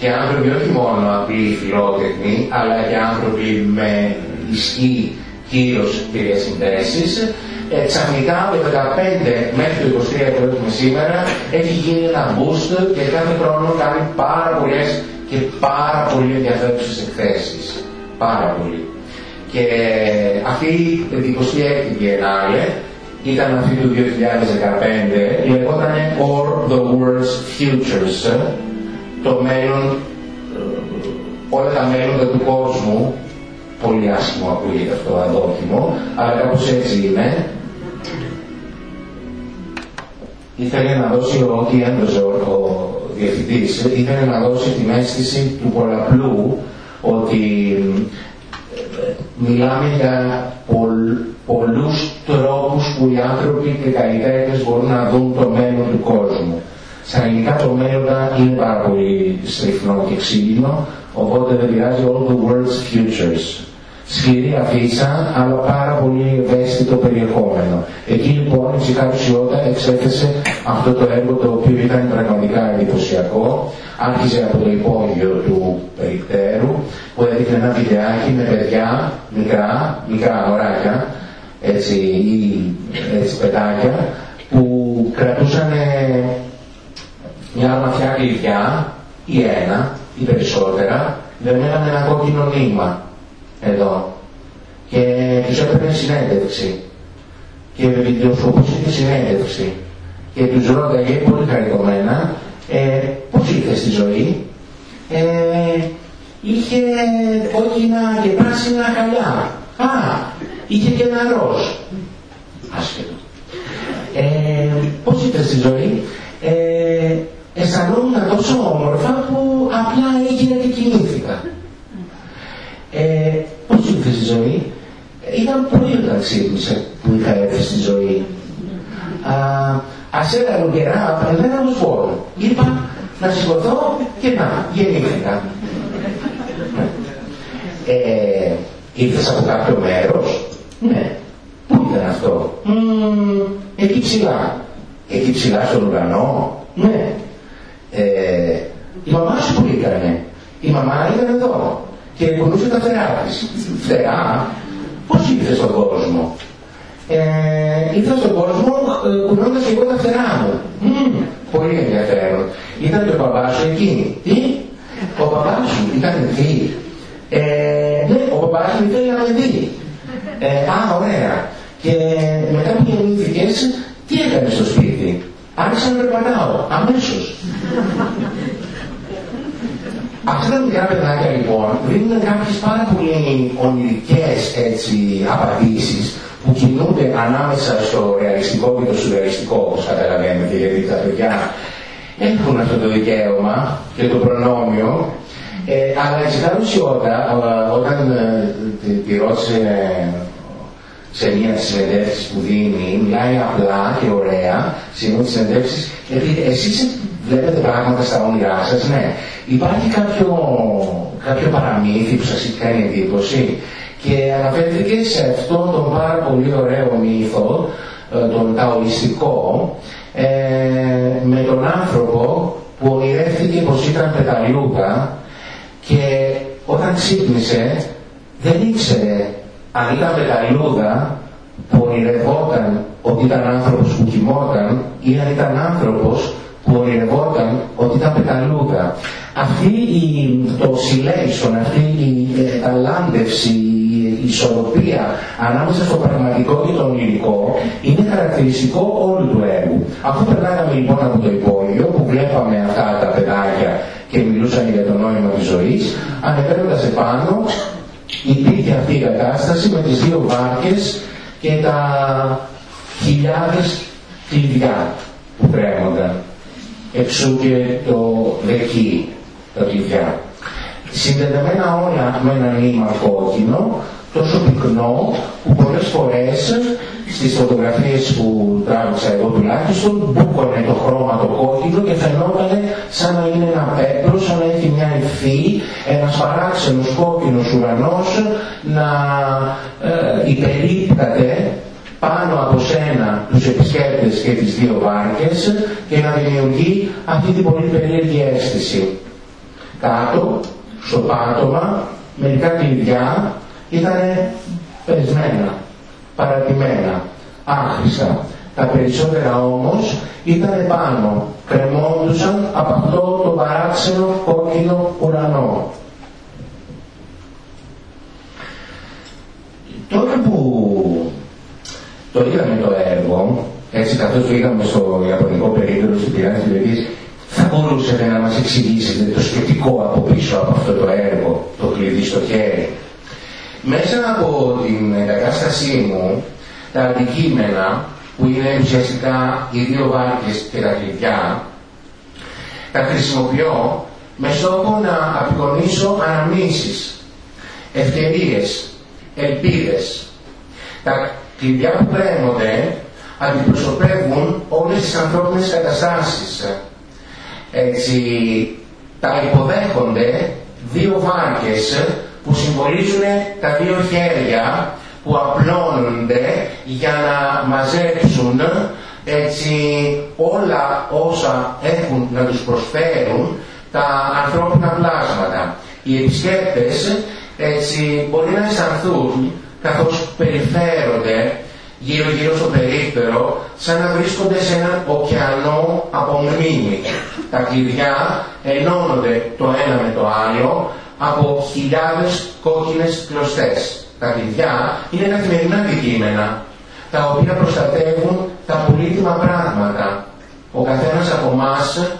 και άνθρωποι όχι μόνο απλοί φιλότεχνοι αλλά και άνθρωποι με ισχύ κύρος και διασυνδέσεις ε, ξαφνικά από το 15 μέχρι το 23 που έχουμε σήμερα έχει γίνει ένα boost και κάθε χρόνο κάνει πάρα πολλές και πάρα πολύ ενδιαφέρουσες εκθέσεις. Πάρα πολύ. Και αυτή η 26η Biennale ήταν αυτή του 2015, λεγόταν All the World's Futures, το μέλλον, όλα τα μέλλοντα του κόσμου, πολύ άσχημο ακούγεται αυτό αδόκιμο, αλλά κάπως έτσι είναι. Ήθελε να δώσει ό,τι έδωσε ο, ο διευθυντής, ήθελε να δώσει την αίσθηση του πολλαπλού, ότι μιλάμε για πολλούς τρόπους που οι άνθρωποι και οι καλλιτέχνες μπορούν να δουν το μέλλον του κόσμου. Στα ελληνικά το μέλλον είναι πάρα πολύ στριφνό και ξύλινο, οπότε δεν πειράζει all the world's futures. Σκληρή αφίσα, αλλά πάρα πολύ ευαίσθητο περιεχόμενο. Εκεί λοιπόν η ψυχαρουσιότητα εξέθεσε αυτό το έργο το οποίο ήταν πραγματικά εντυπωσιακό. Άρχιζε από το υπόγειο του περιπτέρου που έδειχνε ένα βιντεάκι με παιδιά μικρά, μικρά ωράκια, έτσι, ή έτσι, παιδάκια που κρατούσαν μια μαθιά κλειδιά ή ένα ή περισσότερα δεμένα με ένα κόκκινο νήμα εδώ. Και τους έπαιρνε συνέντευξη. Και με βιντεοσκοπούσε της συνέντευξη. Και τους ρώταγε πολύ χαριτωμένα ε, πώς ήρθε στη ζωή. Ε, είχε κόκκινα και πράσινα χαλιά α, είχε και ένα ροζ. Άσχετο. Ε, πώς ήρθε στη ζωή. Ε, αισθανόμουν τόσο όμορφα που απλά έγινα και κινήθηκα. Ε, πώς ήρθε στη ζωή; Ήταν πολύ όταν ξύπνησε που είχα έρθει στη ζωή. Α, ας έκανα καιρά αλλά δεν was born είπα να σηκωθώ και να γεννήθηκα. Ε, ήρθες από κάποιο μέρος; Ναι. Πού ήταν αυτό; Μ, εκεί ψηλά. Εκεί ψηλά στον ουρανό; Ναι ε, η μαμά σου που ήτανε η μαμά ήταν εδώ και κουνούσε τα φτερά της φτερά πώς ήρθε στον κόσμο; Ε, ήρθα στον κόσμο ε, κουνώντας και εγώ τα φτερά μου Μ, πολύ ενδιαφέρον ήταν και ο παπάς σου εκεί τι; Ο παπάς σου ήταν εκεί ε, ναι, ο παπάς μου ήθελε να με δει. Ε, α, ωραία. Και μετά που γεννήθηκες, τι έκανες στο σπίτι; Άρχισα να περπατάω, αμέσως. Αυτά τα μικρά παιδάκια λοιπόν δίνουν κάποιες πάρα πολύ ονειρικές έτσι, απαντήσεις που κινούνται ανάμεσα στο ρεαλιστικό και το σουρεαλιστικό όπως καταλαβαίνετε γιατί τα παιδιά έχουν αυτό το δικαίωμα και το προνόμιο ε, αλλά έτσι ουσιώτα όταν ε, τη ρώτησε σε μια συνεντεύξη που δίνει, μιλάει απλά και ωραία σε μια συνεντεύξη, γιατί εσείς βλέπετε πράγματα στα όνειρά σας, ναι. Υπάρχει κάποιο, κάποιο παραμύθι που σας έχει κάνει εντύπωση; Και αναφέρθηκε σε αυτό τον πάρα πολύ ωραίο μύθο, ε, τον ταοιστικό, ε, με τον άνθρωπο που ονειρεύτηκε πως ήταν πεταλούδα και όταν ξύπνησε δεν ήξερε αν ήταν πεταλούδα που ονειρευόταν ότι ήταν άνθρωπος που κοιμόταν ή αν ήταν άνθρωπος που ονειρευόταν ότι ήταν πεταλούδα. Αυτή η, το oscillation, αυτή η ταλάντευση, η ισορροπία ανάμεσα στο πραγματικό και το ονειρικό είναι χαρακτηριστικό όλου του έργου. Αφού περνάγαμε λοιπόν από το υπόγειο που βλέπαμε αυτά τα παιδάκια και μιλούσαν για το νόημα της ζωής, ανεβαίνοντας επάνω υπήρχε αυτή η κατάσταση με τις δύο βάρκες και τα χιλιάδες κλειδιά που κρέμονταν εξού και το δεκί, τα κλειδιά. Συνδεδεμένα όλα με ένα νήμα κόκκινο, τόσο πυκνό που πολλές φορές στις φωτογραφίες που τράβηξα εγώ τουλάχιστον μπούκωνε το χρώμα το κόκκινο και φαινόταν σαν να είναι ένα πέπρο, σαν να έχει μια υφή, ένας παράξενος κόκκινος ουρανός να ε, υπερίπταται πάνω από σένα τους επισκέπτες και τις δύο βάρκες και να δημιουργεί αυτή την πολύ περίεργη αίσθηση. Κάτω, στο πάτωμα, μερικά κλειδιά ήταν πεσμένα, παρατημένα, άχρηστα. Τα περισσότερα όμως ήταν πάνω, κρεμόντουσαν από αυτό το παράξενο κόκκινο ουρανό. Τώρα που το είδαμε το έργο, έτσι καθώς το είδαμε στο Ιαπωνικό περίπτωρο στην Πυράνη της θα μπορούσατε να μας εξηγήσετε το σκεπτικό από πίσω από αυτό το έργο, το κλειδί στο χέρι. Μέσα από την εγκατάστασή μου, τα αντικείμενα που είναι ουσιαστικά οι δύο βάρκες και τα κλειδιά, τα χρησιμοποιώ με στόχο να απεικονίσω αναμνήσεις, ευκαιρίες, ελπίδες. Τα κλειδιά που πρέμονται αντιπροσωπεύουν όλες τις ανθρώπινες καταστάσεις. Έτσι, τα υποδέχονται δύο βάρκες που συμβολίζουν τα δύο χέρια που απλώνονται για να μαζέψουν έτσι όλα όσα έχουν να τους προσφέρουν τα ανθρώπινα πλάσματα. Οι επισκέπτες έτσι μπορεί να αισθανθούν καθώς περιφέρονται γύρω γύρω στο περίπτερο σαν να βρίσκονται σε έναν ωκεανό από μνήμη. Τα κλειδιά ενώνονται το ένα με το άλλο από χιλιάδες κόκκινες κλωστές. Τα κλειδιά είναι καθημερινά αντικείμενα τα οποία προστατεύουν τα πολύτιμα πράγματα. Ο καθένας από εμάς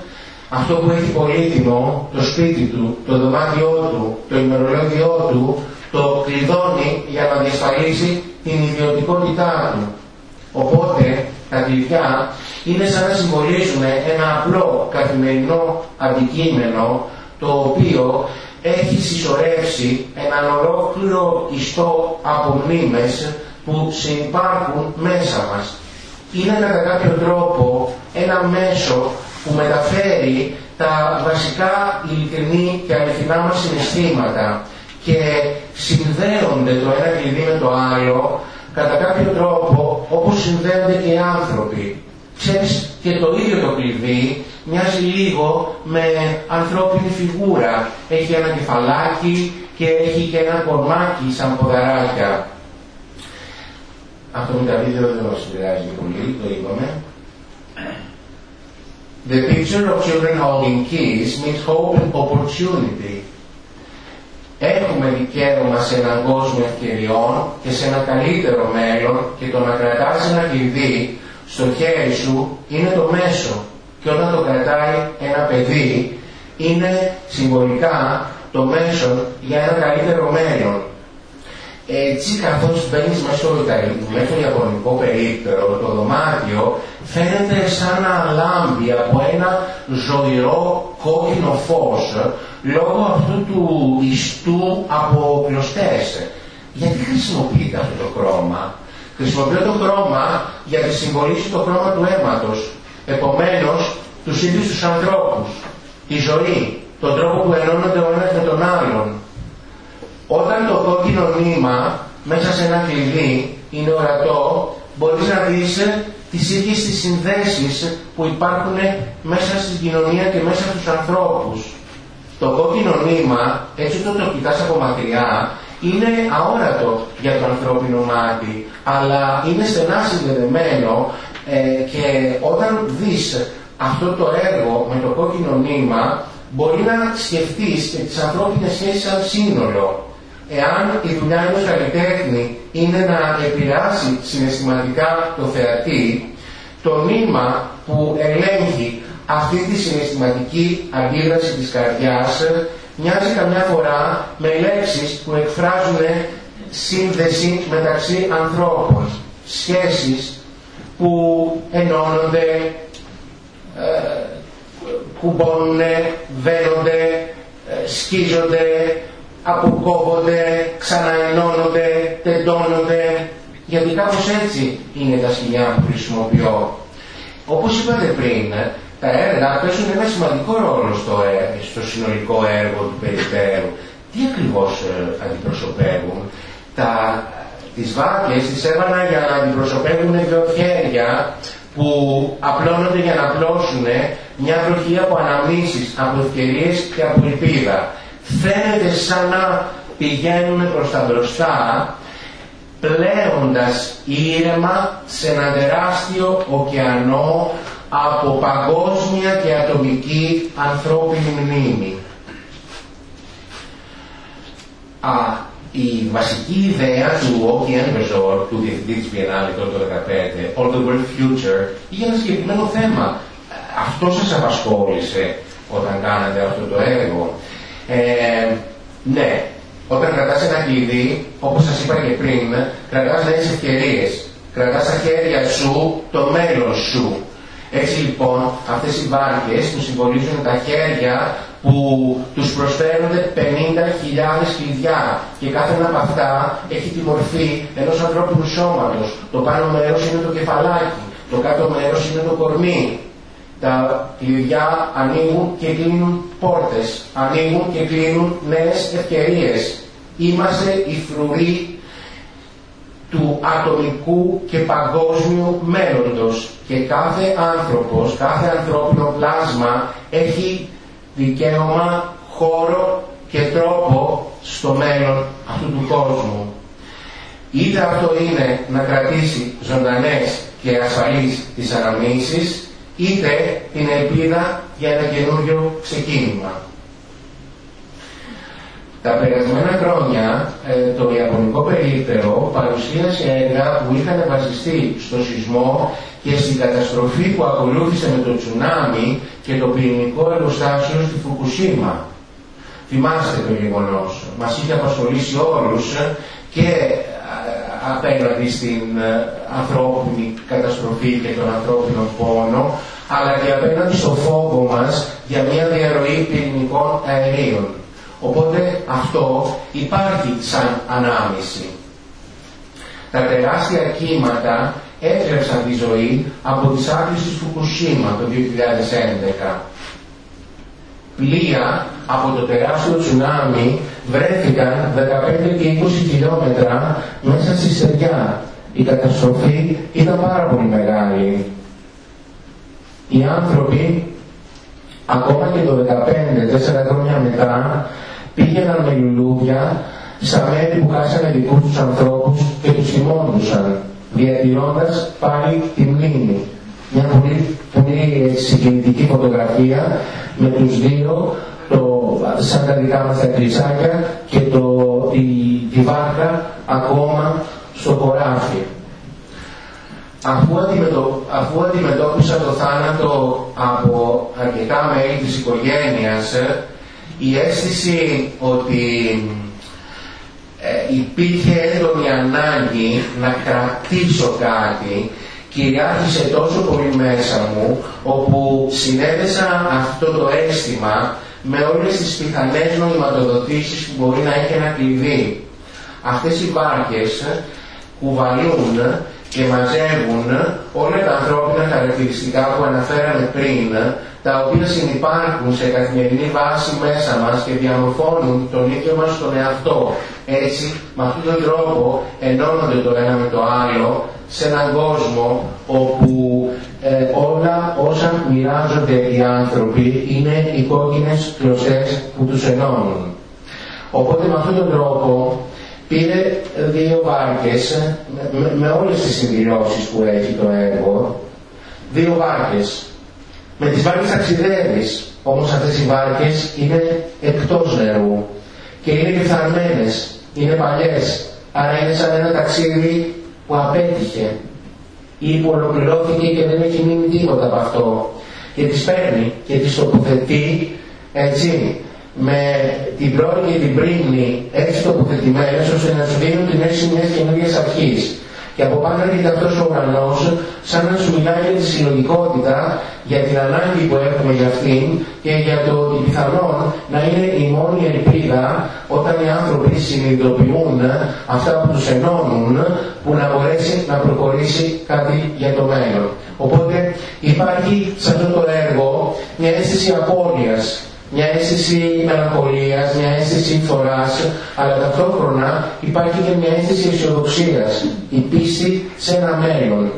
αυτό που έχει πολύτιμο, το σπίτι του, το δωμάτιό του, το ημερολόγιό του, το κλειδώνει για να διασφαλίσει την ιδιωτικότητά του. Οπότε τα κλειδιά είναι σαν να συμβολίζουν ένα απλό καθημερινό αντικείμενο το οποίο έχει συσσωρεύσει έναν ολόκληρο ιστό από μνήμες που συμπάρχουν μέσα μας. Είναι κατά κάποιο τρόπο ένα μέσο που μεταφέρει τα βασικά ειλικρινή και αληθινά μας συναισθήματα και συνδέονται το ένα κλειδί με το άλλο κατά κάποιο τρόπο όπως συνδέονται και οι άνθρωποι. Ξέρεις και το ίδιο το κλειδί μοιάζει λίγο με ανθρώπινη φιγούρα. Έχει ένα κεφαλάκι και έχει και ένα κορμάκι σαν ποδαράκια. Αυτό με τα βίντεο δεν μας επηρεάζει πολύ, το είπαμε. The picture of children holding keys means hope and opportunity. έχουμε δικαίωμα σε έναν κόσμο ευκαιριών και σε ένα καλύτερο μέλλον και το να κρατάς ένα κλειδί στο χέρι σου είναι το μέσο και όταν το κρατάει ένα παιδί είναι συμβολικά το μέσο για ένα καλύτερο μέλλον. Έτσι καθώς μπαίνεις μέσα στο, μέσα στο Ιαπωνικό περίπτερο, το δωμάτιο φαίνεται σαν να λάμπει από ένα ζωηρό κόκκινο φως λόγω αυτού του ιστού από κλωστές. Γιατί χρησιμοποιείται αυτό το χρώμα; Χρησιμοποιώ το χρώμα για να συμβολήσει το χρώμα του αίματος. Επομένως, τους ίδιους τους ανθρώπους, τη ζωή, τον τρόπο που ενώνονται ο ένας με τον άλλον. Όταν το κόκκινο νήμα μέσα σε ένα κλειδί είναι ορατό, μπορείς να δεις τις ίδιες τις συνδέσεις που υπάρχουν μέσα στην κοινωνία και μέσα στους ανθρώπους. Το κόκκινο νήμα, έτσι όταν το κοιτάς από μακριά, είναι αόρατο για το ανθρώπινο μάτι, αλλά είναι στενά συνδεδεμένο ε, και όταν δεις αυτό το έργο με το κόκκινο νήμα, μπορεί να σκεφτείς και τις ανθρώπινες σχέσεις σαν σύνολο. Εάν η δουλειά ενός καλλιτέχνη είναι να επηρεάσει συναισθηματικά το θεατή, το νήμα που ελέγχει αυτή τη συναισθηματική αντίδραση της καρδιάς μοιάζει καμιά φορά με λέξεις που εκφράζουν σύνδεση μεταξύ ανθρώπων, σχέσεις που ενώνονται, ε, κουμπώνουν, βαίνονται, ε, σκίζονται, αποκόβονται, ξαναενώνονται, τεντώνονται, γιατί κάπως έτσι είναι τα σκηνιά που χρησιμοποιώ. Όπως είπατε πριν, τα έργα παίζουν ένα σημαντικό ρόλο στο, ε, στο συνολικό έργο του περιφέρου. Τι ακριβώς ε, αντιπροσωπεύουν; Τα, τις βάρκες τις έβαλα για να αντιπροσωπεύουν δύο χέρια που απλώνονται για να απλώσουν μια βροχή από αναμνήσεις, από ευκαιρίες και από ελπίδα. Φαίνεται σαν να πηγαίνουν προς τα μπροστά πλέοντας ήρεμα σε ένα τεράστιο ωκεανό από παγκόσμια και ατομική ανθρώπινη μνήμη. Α, η βασική ιδέα του Ocean Resort, του διευθυντή της Biennale το 2015, All the World Future, είχε ένα συγκεκριμένο θέμα. Αυτό σας απασχόλησε όταν κάνατε αυτό το έργο; Ε, ναι, όταν κρατάς ένα κλειδί, όπως σας είπα και πριν, κρατάς νέες ευκαιρίες. Κρατάς στα χέρια σου το μέλλον σου. Έτσι λοιπόν αυτές οι βάρκες που συμβολίζουν τα χέρια που τους προσφέρονται 50.000 κλειδιά και κάθε ένα από αυτά έχει τη μορφή ενός ανθρώπινου σώματος. Το πάνω μέρος είναι το κεφαλάκι, το κάτω μέρος είναι το κορμί. Τα κλειδιά ανοίγουν και κλείνουν πόρτες, ανοίγουν και κλείνουν νέες ευκαιρίες. Είμαστε οι φρουροί του ατομικού και παγκόσμιου μέλλοντος και κάθε άνθρωπος, κάθε ανθρώπινο πλάσμα έχει δικαίωμα, χώρο και τρόπο στο μέλλον αυτού του κόσμου. Είτε αυτό είναι να κρατήσει ζωντανές και ασφαλείς τις αναμνήσεις, είτε την ελπίδα για ένα καινούριο ξεκίνημα. Τα περασμένα χρόνια ε, το Ιαπωνικό περίπτερο παρουσίασε έργα που είχαν βασιστεί στο σεισμό και στην καταστροφή που ακολούθησε με το τσουνάμι και το πυρηνικό εργοστάσιο στη Φουκουσίμα. Θυμάστε το γεγονός. Μας είχε απασχολήσει όλους και απέναντι στην ε, ανθρώπινη καταστροφή και τον ανθρώπινο πόνο, αλλά και απέναντι στο φόβο μας για μια διαρροή πυρηνικών αερίων. Οπότε αυτό υπάρχει σαν ανάμιση. Τα τεράστια κύματα έτρεψαν τη ζωή από τις άκρες του Φουκουσίμα το 2011. Πλοία από το τεράστιο τσουνάμι βρέθηκαν 15 και 20 χιλιόμετρα μέσα στη στεριά. Η καταστροφή ήταν πάρα πολύ μεγάλη. Οι άνθρωποι ακόμα και το 15, τέσσερα χρόνια μετά, πήγαιναν με λουλούδια στα μέρη που χάσανε δικούς τους ανθρώπους και τους θυμόντουσαν, διατηρώντας πάλι τη μνήμη. Μια πολύ, πολύ συγκινητική φωτογραφία με τους δύο το, σαν τα δικά μας τα κλεισάκια και το, η, τη βάρκα ακόμα στο χωράφι. Αφού, αντιμετω, αφού αντιμετώπισα το θάνατο από αρκετά μέλη της οικογένειας, η αίσθηση ότι ε, υπήρχε έντονη ανάγκη να κρατήσω κάτι κυριάρχησε τόσο πολύ μέσα μου όπου συνέδεσα αυτό το αίσθημα με όλες τις πιθανές νοηματοδοτήσεις που μπορεί να έχει ένα κλειδί. Αυτές οι βάρκες κουβαλούν και μαζεύουν όλα τα ανθρώπινα χαρακτηριστικά που αναφέραμε πριν, τα οποία συνεπάρχουν σε καθημερινή βάση μέσα μας και διαμορφώνουν τον ίδιο μας τον εαυτό. Έτσι, με αυτόν τον τρόπο ενώνονται το ένα με το άλλο σε έναν κόσμο όπου ε, όλα όσα μοιράζονται οι άνθρωποι είναι οι κόκκινες κλωστές που τους ενώνουν. Οπότε με αυτόν τον τρόπο πήρε δύο βάρκες με, με όλες τις συμπληρώσεις που έχει το έργο, δύο βάρκες. Με τις βάρκες ταξιδεύεις, όμως αυτές οι βάρκες είναι εκτός νερού και είναι κεφθαρμένες, είναι παλιές, άρα είναι σαν ένα ταξίδι που απέτυχε ή που ολοκληρώθηκε και δεν έχει μείνει τίποτα από αυτό και τις παίρνει και τις τοποθετεί έτσι με την πρώτη και την πρίμνη έτσι τοποθετημένες ώστε να σου δίνουν την αίσθηση μιας καινούργιας αρχής. Και από πάνω έρχεται αυτός ο ουρανός σαν να σου μιλάει για τη συλλογικότητα, για την ανάγκη που έχουμε για αυτήν και για το ότι πιθανόν να είναι η μόνη ελπίδα όταν οι άνθρωποι συνειδητοποιούν αυτά που τους ενώνουν που να μπορέσει να προχωρήσει κάτι για το μέλλον. Οπότε υπάρχει σε αυτό το έργο μια αίσθηση απώλειας μια αίσθηση μελαγχολίας, μια αίσθηση φοράς, αλλά ταυτόχρονα υπάρχει και μια αίσθηση αισιοδοξίας, η πίστη σε ένα μέλλον.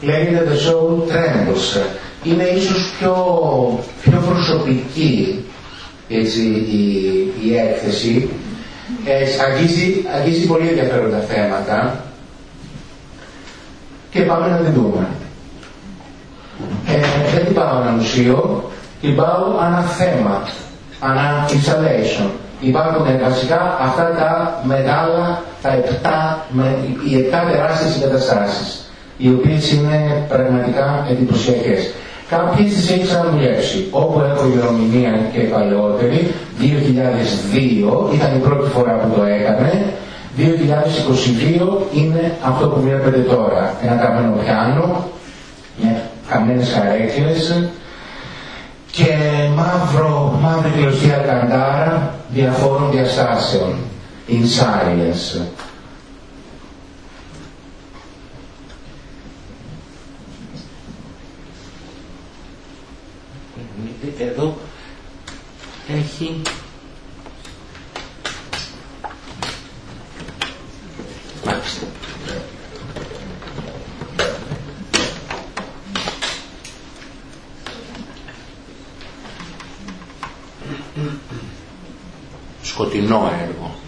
Λέγεται The Soul Trembles. Είναι ίσως πιο, πιο προσωπική έτσι, η, η έκθεση ε, αγγίζει, αγγίζει πολύ ενδιαφέροντα θέματα και πάμε να την δούμε. Ε, δεν την πάω ένα μουσείο, την πάω ένα θέμα, ένα installation. Υπάρχουν βασικά αυτά τα μεγάλα, τα επτά, με, οι επτά τεράστιες εγκαταστάσεις, οι οποίες είναι πραγματικά εντυπωσιακές. Κάποιες τις έχεις ξαναδουλέψει. Όπου έχω ημερομηνία και παλαιότερη, 2002 ήταν η πρώτη φορά που το έκανε, 2022 είναι αυτό που βλέπετε τώρα. Ένα καμένο πιάνο, με καμένες καρέκλες και μαύρο, μαύρη κλωστή αλκαντάρα διαφόρων διαστάσεων. In science.
εδώ έχει Μάλιστα. Σκοτεινό έργο.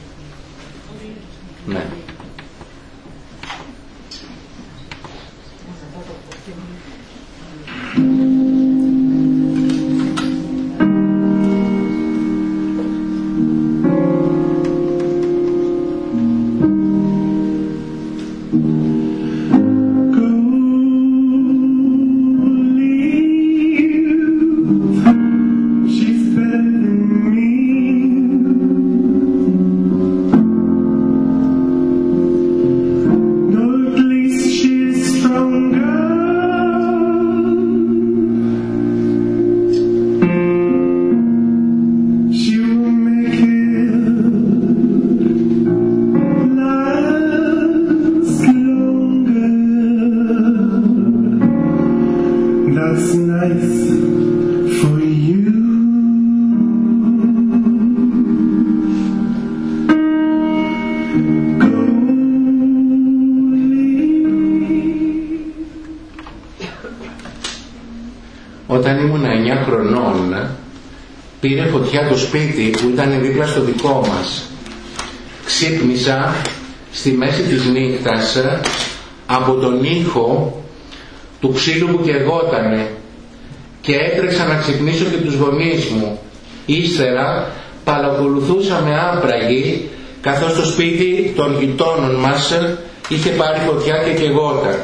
Σπίτι που ήταν δίπλα στο δικό μας. Ξύπνησα στη μέση της νύχτας από τον ήχο του ξύλου που κεγότανε και έτρεξα να ξυπνήσω και τους γονείς μου. Ύστερα παρακολουθούσα με άπραγη καθώς το σπίτι των γειτόνων μας είχε πάρει φωτιά και κεγόταν.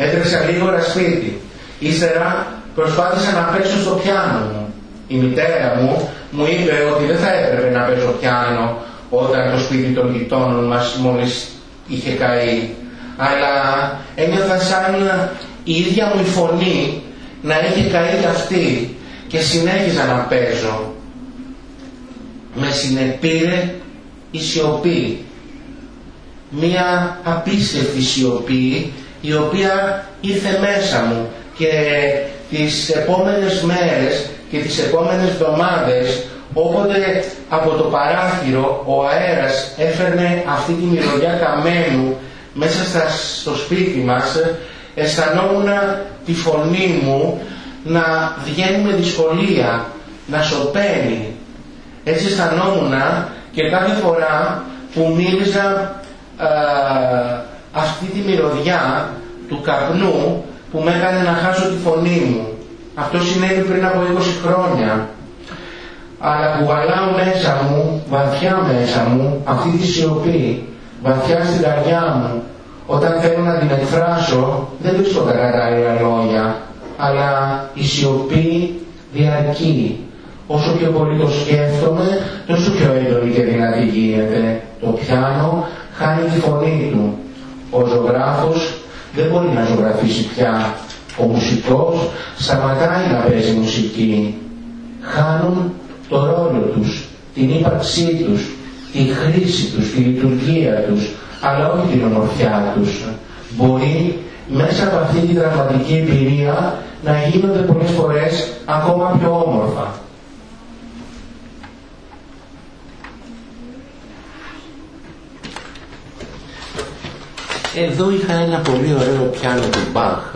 Έτρεξα γρήγορα σπίτι. Ύστερα προσπάθησα να πέσω στο πιάνο μου. Η μητέρα μου μου είπε ότι δεν θα έπρεπε να πέσω πιάνο όταν το σπίτι των γειτόνων μας μόλις είχε καεί. Αλλά ένιωθα σαν η ίδια μου η φωνή να είχε καεί αυτή και συνέχιζα να παίζω. Με συνεπήρε η σιωπή. Μία απίστευτη σιωπή η οποία ήρθε μέσα μου και τις επόμενες μέρες και τις επόμενες εβδομάδες όποτε από το παράθυρο ο αέρας έφερνε αυτή τη μυρωδιά καμένου μέσα στα, στο σπίτι μας αισθανόμουν τη φωνή μου να βγαίνει με δυσκολία, να σωπαίνει. Έτσι αισθανόμουν και κάθε φορά που μίλησα αυτή τη μυρωδιά του καπνού που με έκανε να χάσω τη φωνή μου. Αυτό συνέβη πριν από 20 χρόνια. Αλλά που βαλάω μέσα μου, βαθιά μέσα μου, αυτή τη σιωπή, βαθιά στην καρδιά μου, όταν θέλω να την εκφράσω, δεν βρίσκω τα κατάλληλα λόγια, αλλά η σιωπή διαρκεί. Όσο πιο πολύ το σκέφτομαι, τόσο πιο έντονη και δυνατή γίνεται. Το πιάνο χάνει τη φωνή του. Ο ζωγράφος δεν μπορεί να ζωγραφίσει πια. Ο μουσικός σταματάει να παίζει μουσική. Χάνουν το ρόλο τους, την ύπαρξή τους, τη χρήση τους, τη λειτουργία τους, αλλά όχι την ομορφιά τους. Μπορεί μέσα από αυτή την δραματική εμπειρία να γίνονται πολλές φορές ακόμα πιο όμορφα.
Εδώ είχα ένα πολύ ωραίο πιάνο του Μπαχ,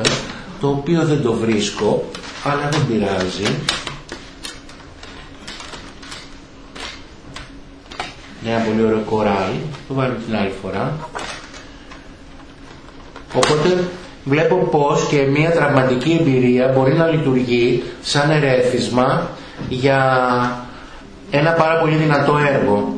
το οποίο δεν το βρίσκω, αλλά δεν πειράζει. Ένα πολύ ωραίο κοράλι, το βάλω την άλλη φορά. Οπότε βλέπω πως και μια τραυματική εμπειρία μπορεί να λειτουργεί σαν ερέθισμα για ένα πάρα πολύ δυνατό έργο.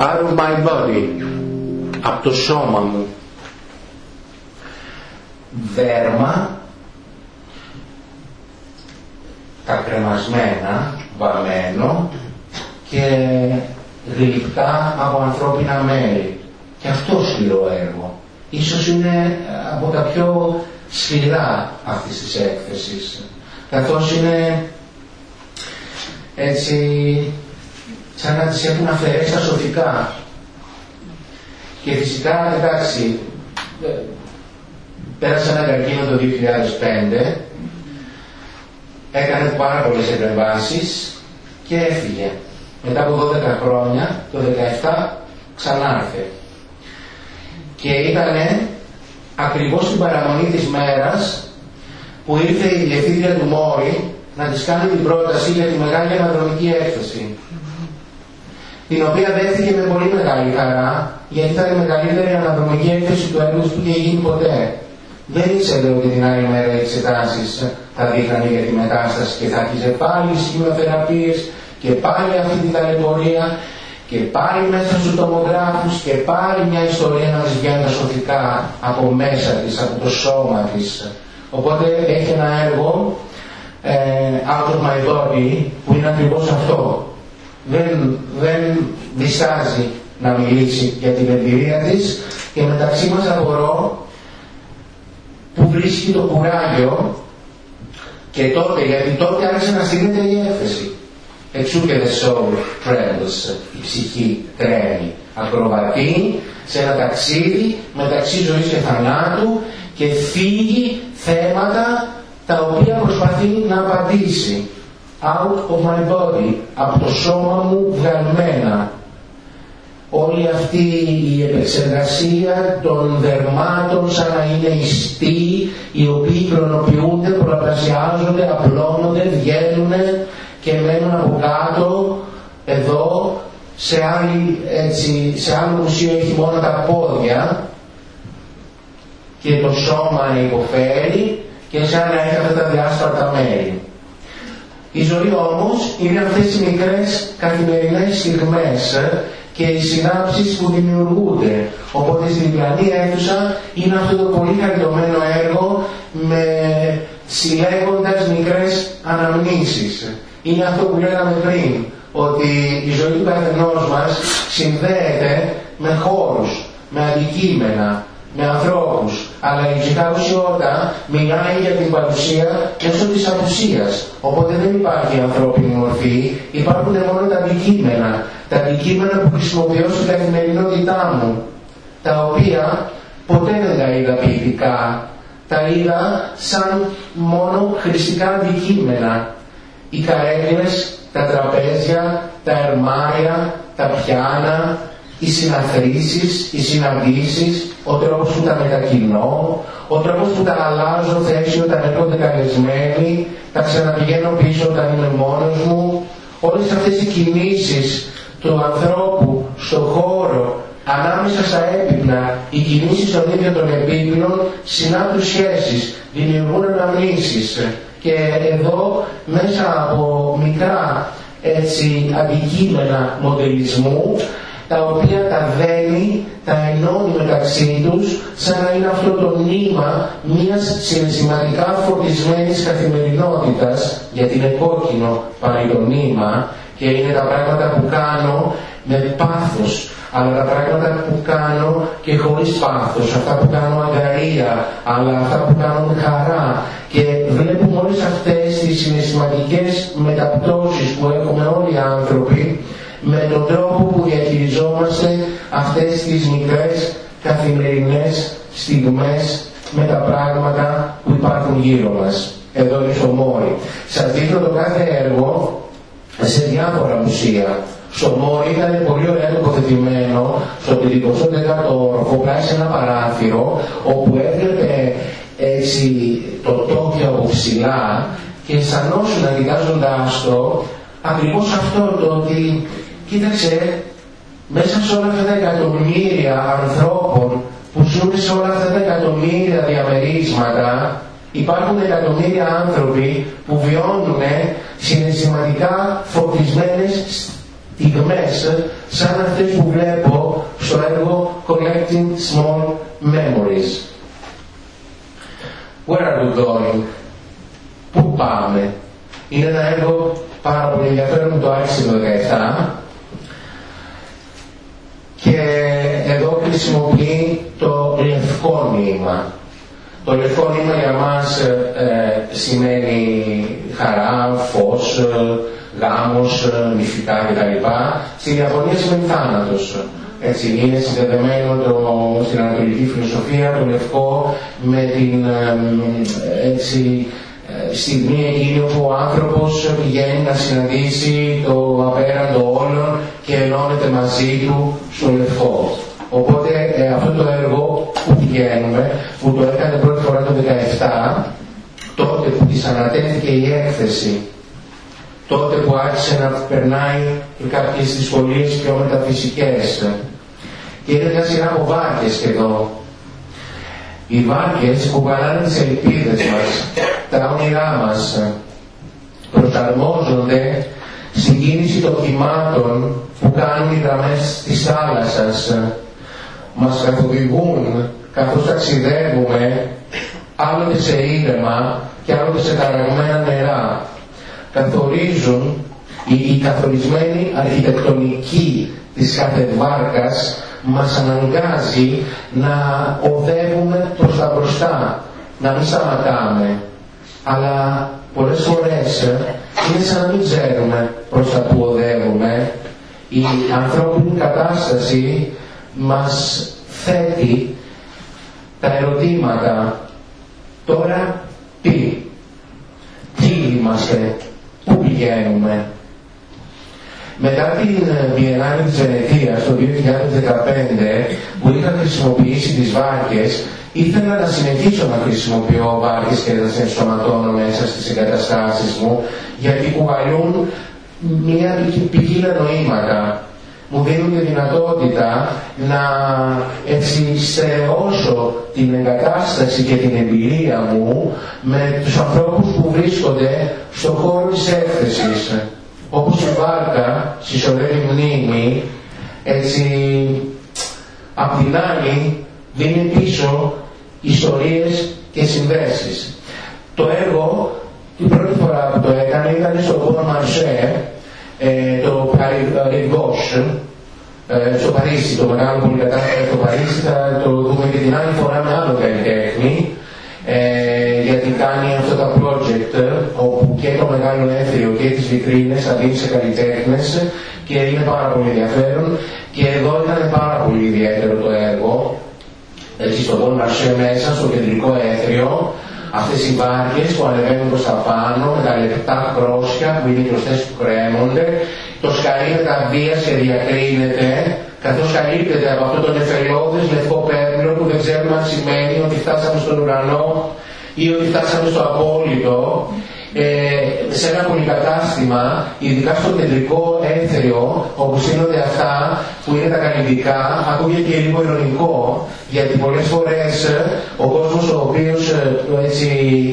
out of από το σώμα μου.
Δέρμα, τα κρεμασμένα, βαμμένο και γλυπτά από ανθρώπινα μέρη. Και αυτό σκληρό έργο. Ίσως είναι ε, από τα πιο σκληρά αυτής της έκθεσης. Καθώς είναι έτσι σαν να τις έχουν αφαιρέσει τα σοφικά. Και φυσικά, εντάξει, πέρασε ένα καρκίνο το 2005, έκανε πάρα πολλές επεμβάσεις και έφυγε. Μετά από 12 χρόνια, το 17 ξανάρθε. Και ήταν ακριβώς την παραμονή της μέρας που ήρθε η διευθύντρια του Μόρι να της κάνει την πρόταση για τη μεγάλη αναδρομική έκθεση την οποία δέχτηκε με πολύ μεγάλη χαρά, γιατί ήταν η μεγαλύτερη αναδρομική έκθεση του έργου που και γίνει ποτέ. Δεν ήξερε ότι την άλλη μέρα οι εξετάσεις θα δείχναν για τη μετάσταση και θα άρχιζε πάλι σχημοθεραπείες και πάλι αυτή την ταλαιπωρία και πάλι μέσα στους τομογράφους και πάλι μια ιστορία να βγαίνει τα από μέσα της, από το σώμα της. Οπότε έχει ένα έργο ε, Out of My Body που είναι ακριβώς αυτό δεν, δεν διστάζει να μιλήσει για την εμπειρία της και μεταξύ μας απορώ που βρίσκει το κουράγιο και τότε, γιατί τότε άρχισε να στείλεται η έφεση. Εξού και the soul travels, η ψυχή τρέμει, ακροβατεί σε ένα ταξίδι μεταξύ ζωής και θανάτου και φύγει θέματα τα οποία προσπαθεί να απαντήσει out of my body, από το σώμα μου βγαλμένα. Όλη αυτή η επεξεργασία των δερμάτων σαν να είναι ιστοί, οι οποίοι χρονοποιούνται, πολλαπλασιάζονται, απλώνονται, βγαίνουν και μένουν από κάτω, εδώ, σε, άλλη, έτσι, σε άλλο μουσείο έχει μόνο τα πόδια και το σώμα υποφέρει και σαν να έχει αυτά τα διάσπαρτα μέρη. Η ζωή όμως είναι αυτές οι μικρές καθημερινές στιγμές και οι συνάψεις που δημιουργούνται. Οπότε στην διπλανή αίθουσα είναι αυτό το πολύ χαριτωμένο έργο με συλλέγοντας μικρές αναμνήσεις. Είναι αυτό που λέγαμε πριν, ότι η ζωή του καθενός μας συνδέεται με χώρους, με αντικείμενα, με ανθρώπους, αλλά η ψυχαγουσιότητα μιλάει για την παρουσία μέσω της απουσίας. Οπότε δεν υπάρχει ανθρώπινη μορφή, υπάρχουν μόνο τα αντικείμενα. Τα αντικείμενα που χρησιμοποιώ στην καθημερινότητά μου, τα οποία ποτέ δεν τα είδα ποιητικά. Τα είδα σαν μόνο χρηστικά αντικείμενα. Οι καρέκλες, τα τραπέζια, τα ερμάρια, τα πιάνα, οι συναθρήσεις, οι συναντήσεις, ο τρόπος που τα μετακινώ, ο τρόπος που τα αλλάζω θέση όταν έρχονται καλεσμένοι, τα ξαναπηγαίνω πίσω όταν είμαι μόνος μου, όλες αυτές οι κινήσεις του ανθρώπου στον χώρο, ανάμεσα στα έπιπλα, οι κινήσεις των ίδιων των επίπλων συνάπτουν σχέσεις, δημιουργούν αναμνήσεις. Και εδώ μέσα από μικρά έτσι αντικείμενα μοντελισμού τα οποία τα δένει, τα ενώνει μεταξύ τους, σαν να είναι αυτό το νήμα μιας συναισθηματικά φορτισμένης καθημερινότητας, γιατί είναι κόκκινο παρά το νήμα και είναι τα πράγματα που κάνω με πάθος, αλλά τα πράγματα που κάνω και χωρίς πάθος, αυτά που κάνω αγκαρία, αλλά αυτά που κάνω με χαρά. Και βλέπουμε όλες αυτές τις συναισθηματικές μεταπτώσεις που έχουμε όλοι οι άνθρωποι με τον τρόπο που διαχειριζόμαστε αυτές τις μικρές καθημερινές στιγμές με τα πράγματα που υπάρχουν γύρω μας. Εδώ είναι στο Μόρι. Σας δείχνω το κάθε έργο σε διάφορα μουσεία. Στο Μόρι ήταν πολύ ωραία τοποθετημένο στο 34ο όροφο, σε ένα παράθυρο, όπου έβλεπε έτσι το Τόκιο από ψηλά και αισθανόσουν κοιτάζοντάς το ακριβώς αυτό το ότι Κοίταξε, μέσα σε όλα αυτά τα εκατομμύρια ανθρώπων που ζουν σε όλα αυτά τα εκατομμύρια διαμερίσματα υπάρχουν εκατομμύρια άνθρωποι που βιώνουν συναισθηματικά φωτισμένες στιγμές σαν αυτές που βλέπω στο έργο Collecting Small Memories. Where are we going? Πού πάμε; Είναι ένα έργο πάρα πολύ ενδιαφέρον, το άρχισε το 17 και εδώ χρησιμοποιεί το λευκό νήμα. Το λευκό νήμα για μας ε, σημαίνει χαρά, φως, ε, γάμος, ε, μυστικά κτλ. Στη Ιαπωνία σημαίνει θάνατος. Έτσι, είναι συνδεδεμένο το, στην ανατολική φιλοσοφία το λευκό με την ε, έτσι, στιγμή εκείνη όπου ο άνθρωπος πηγαίνει να συναντήσει το απέραντο όλων και ενώνεται μαζί του στο λευκό. Οπότε ε, αυτό το έργο που πηγαίνουμε, που το έκανε πρώτη φορά το 17, τότε που της ανατέθηκε η έκθεση, τότε που άρχισε να περνάει και κάποιες δυσκολίες πιο μεταφυσικές. Και είναι μια σειρά από βάρκες και εδώ. Οι βάρκες που παράνε τις ελπίδες μας, τα όνειρά μας, προσαρμόζονται στην κίνηση των κυμάτων που κάνουν οι γραμμές της θάλασσας μας καθοδηγούν καθώς ταξιδεύουμε άλλοτε σε ήρεμα και άλλοτε σε ταραγμένα νερά. Καθορίζουν η, η καθορισμένη αρχιτεκτονική της κάθε βάρκας μας αναγκάζει να οδεύουμε προς τα μπροστά, να μην σταματάμε. Αλλά πολλές φορές είναι σαν να μην ξέρουμε προς τα που οδεύουμε. Η ανθρώπινη κατάσταση μας θέτει τα ερωτήματα τώρα τι, τι είμαστε, πού πού πηγαίνουμε; Μετά την Βιεννάλη της Βενετίας το 2015 που είχα χρησιμοποιήσει τις βάρκες ήθελα να συνεχίσω να χρησιμοποιώ βάρκες και να τις ενσωματώνω μέσα στις εγκαταστάσεις μου γιατί κουβαλούν μια ποικίλα νοήματα μου δίνουν τη δυνατότητα να έτσι στερεώσω την εγκατάσταση και την εμπειρία μου με τους ανθρώπους που βρίσκονται στον χώρο της έκθεσης. Όπως η βάρκα συσσωρεύει μνήμη, έτσι απ' την άλλη δίνει πίσω ιστορίες και συνδέσεις. Το έργο την πρώτη φορά που το έκανε ήταν στο Πόνο Μαρσέ, ε, το Ριγκός, ε, στο Παρίσι, το μεγάλο πολυκατάστατο στο Παρίσι, θα το δούμε και την άλλη φορά με άλλο καλλιτέχνη, ε, γιατί κάνει και το μεγάλο έθριο και τις βιτρίνες θα δίνει σε καλλιτέχνες και είναι πάρα πολύ ενδιαφέρον. Και εδώ ήταν πάρα πολύ ιδιαίτερο το έργο. Έτσι στο Bon Marché μέσα στο κεντρικό έθριο αυτές οι βάρκες που ανεβαίνουν προς τα πάνω με τα λεπτά κρόσια που είναι οι κλωστές που κρέμονται. Το σκαρί βίας και διακρίνεται καθώς καλύπτεται από αυτό το νεφελώδες λευκό πέπλο που δεν ξέρουμε αν σημαίνει ότι φτάσαμε στον ουρανό ή ότι φτάσαμε στο απόλυτο ε, σε ένα πολυκατάστημα, ειδικά στο κεντρικό έθριο, όπου σύνονται αυτά που είναι τα καλλιτικά, ακούγεται και λίγο ειρωνικό, γιατί πολλές φορές ο κόσμος ο οποίος ε, έτσι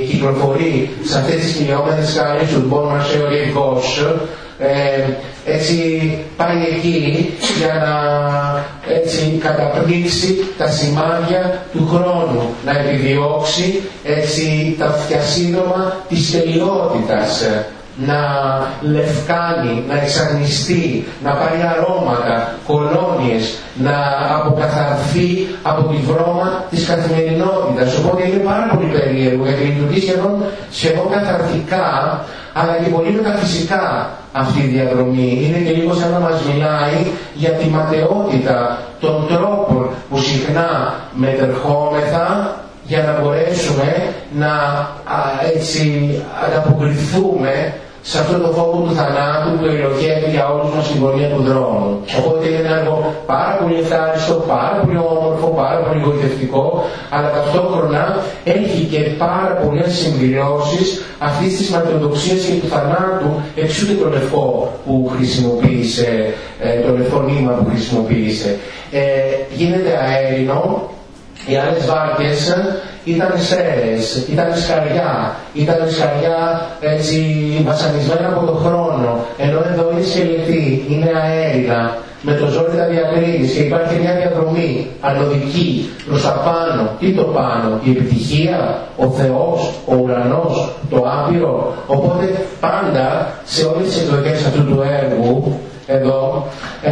κυκλοφορεί σε αυτές τις χιλιόμετρες σκάλες του Bon Marché ε, έτσι πάει εκεί για να έτσι καταπνίξει τα σημάδια του χρόνου, να επιδιώξει έτσι τα φτιασίδωμα της τελειότητας, να λευκάνει, να εξανιστεί, να πάρει αρώματα, κολόνιες, να αποκαθαρθεί από τη βρώμα της καθημερινότητας. Οπότε είναι πάρα πολύ περίεργο γιατί λειτουργεί σχεδόν, σχεδόν καθαρτικά αλλά και πολύ μεταφυσικά αυτή η διαδρομή. Είναι και λίγο σαν να μας μιλάει για τη ματαιότητα των τρόπων που συχνά μετερχόμεθα για να μπορέσουμε να έτσι ανταποκριθούμε σε αυτό το φόβο του θανάτου που ελοχεύει για όλους μας στην πορεία του δρόμου. Οπότε είναι ένα έργο πάρα πολύ ευχάριστο, πάρα πολύ όμορφο, πάρα πολύ γοητευτικό, αλλά ταυτόχρονα έχει και πάρα πολλές συμπληρώσεις αυτής της ματαιοδοξίας και του θανάτου, εξού και το λευκό που χρησιμοποίησε, ε, το λευκό νήμα που χρησιμοποίησε. Ε, γίνεται αέρινο, οι άλλες βάρκες ήταν σέρες, ήταν σκαριά, ήταν σκαριά έτσι βασανισμένα από τον χρόνο, ενώ εδώ είναι σκελετή, είναι αέρινα, με το ζόρι τα διακρίνεις και υπάρχει μια διαδρομή ανωδική προς τα πάνω. Τι το πάνω, η επιτυχία, ο Θεός, ο ουρανός, το άπειρο. Οπότε πάντα σε όλες τις εκδοχές αυτού του έργου, εδώ, ε,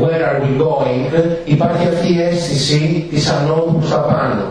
where are we going, υπάρχει αυτή η αίσθηση της ανώδου προς τα πάνω.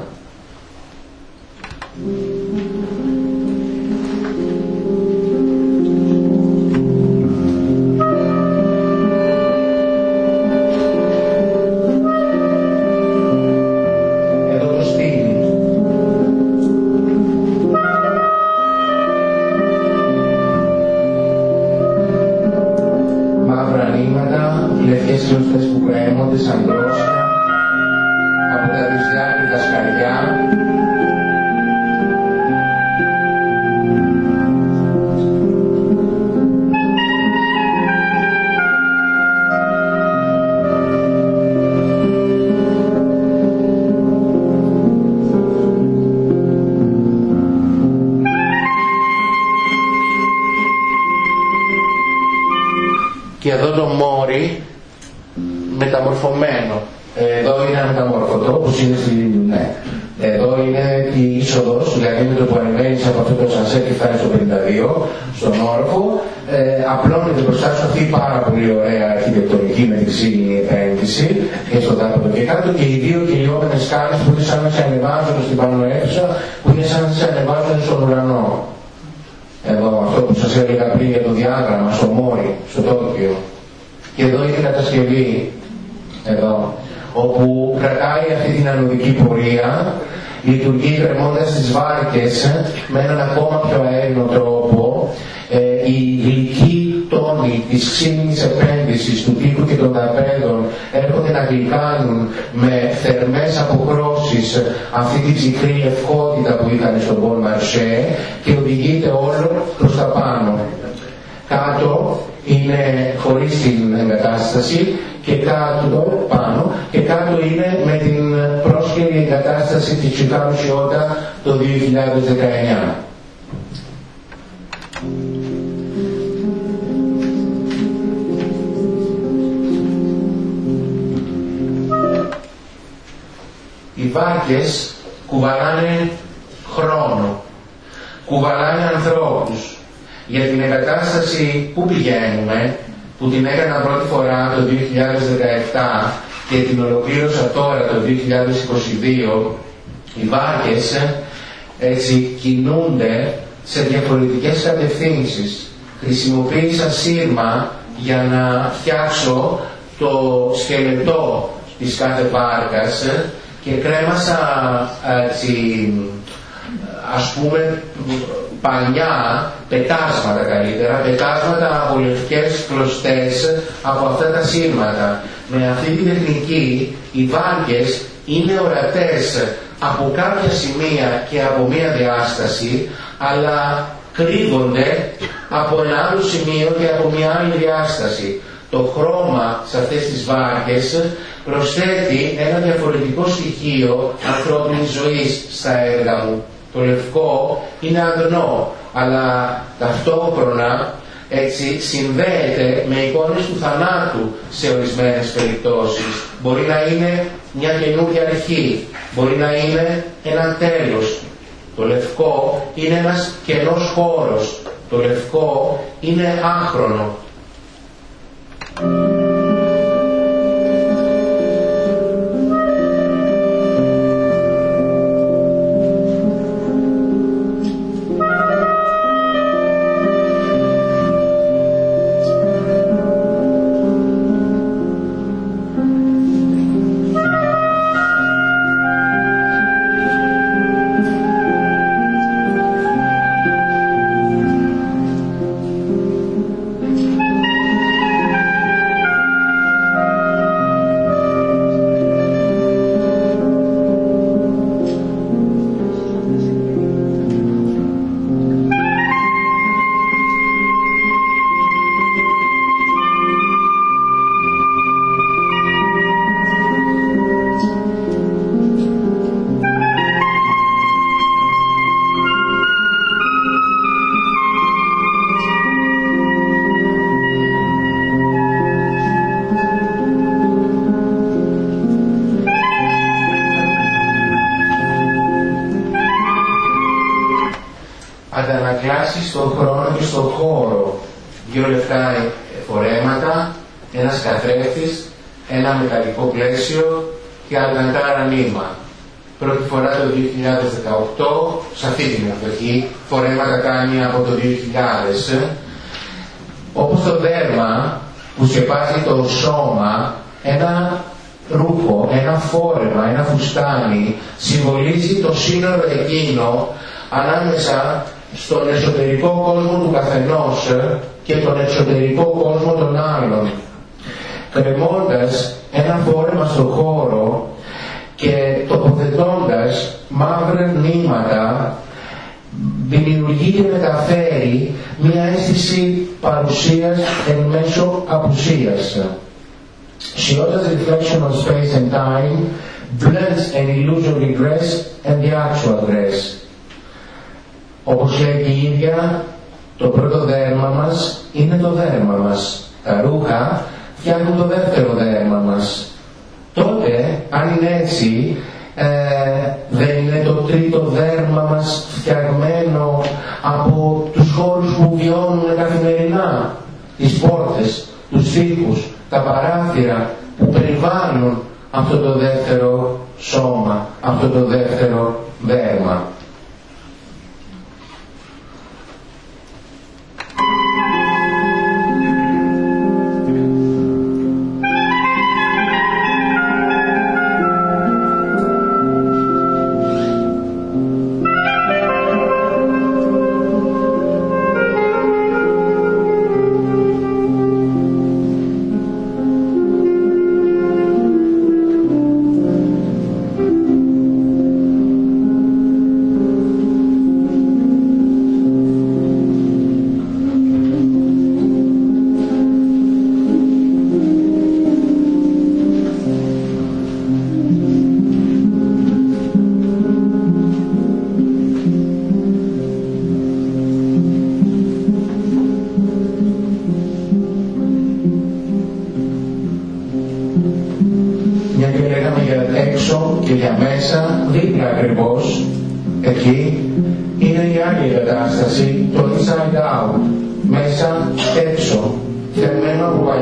Και κάτω πάνω και κάτω είναι με την πρόσχερη εγκατάσταση της Chicago Σιώτα το 2019. Οι βάρκες κουβαλάνε χρόνο, κουβαλάνε ανθρώπους. Για την εγκατάσταση που πηγαίνουμε, που την έκανα πρώτη φορά το 2017 και την ολοκλήρωσα τώρα το 2022, οι βάρκες έτσι κινούνται σε διαφορετικές κατευθύνσεις. Χρησιμοποίησα σύρμα για να φτιάξω το σκελετό της κάθε βάρκας και κρέμασα έτσι, ας πούμε παλιά πετάσματα καλύτερα, πετάσματα από λευκές κλωστές από αυτά τα σύρματα. Με αυτή τη τεχνική οι βάρκες είναι ορατές από κάποια σημεία και από μία διάσταση, αλλά κρύβονται από ένα άλλο σημείο και από μια άλλη διάσταση. Το χρώμα σε αυτές τις βάρκες προσθέτει ένα διαφορετικό στοιχείο ανθρώπινης ζωής στα έργα μου. Το λευκό είναι αγνό, αλλά ταυτόχρονα έτσι συνδέεται με εικόνες του θανάτου σε ορισμένες περιπτώσεις. Μπορεί να είναι μια καινούργια αρχή, μπορεί να είναι ένα τέλος. Το λευκό είναι ένας κενός χώρος. Το λευκό είναι άχρονο. Καθενός ε, και τον εξωτερικό κόσμο των άλλων κρεμώντας ένα φόρεμα στον χώρο και τοποθετώντας μαύρα νήματα δημιουργεί και μεταφέρει μια αίσθηση παρουσίας εν μέσω απουσίας.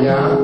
banyak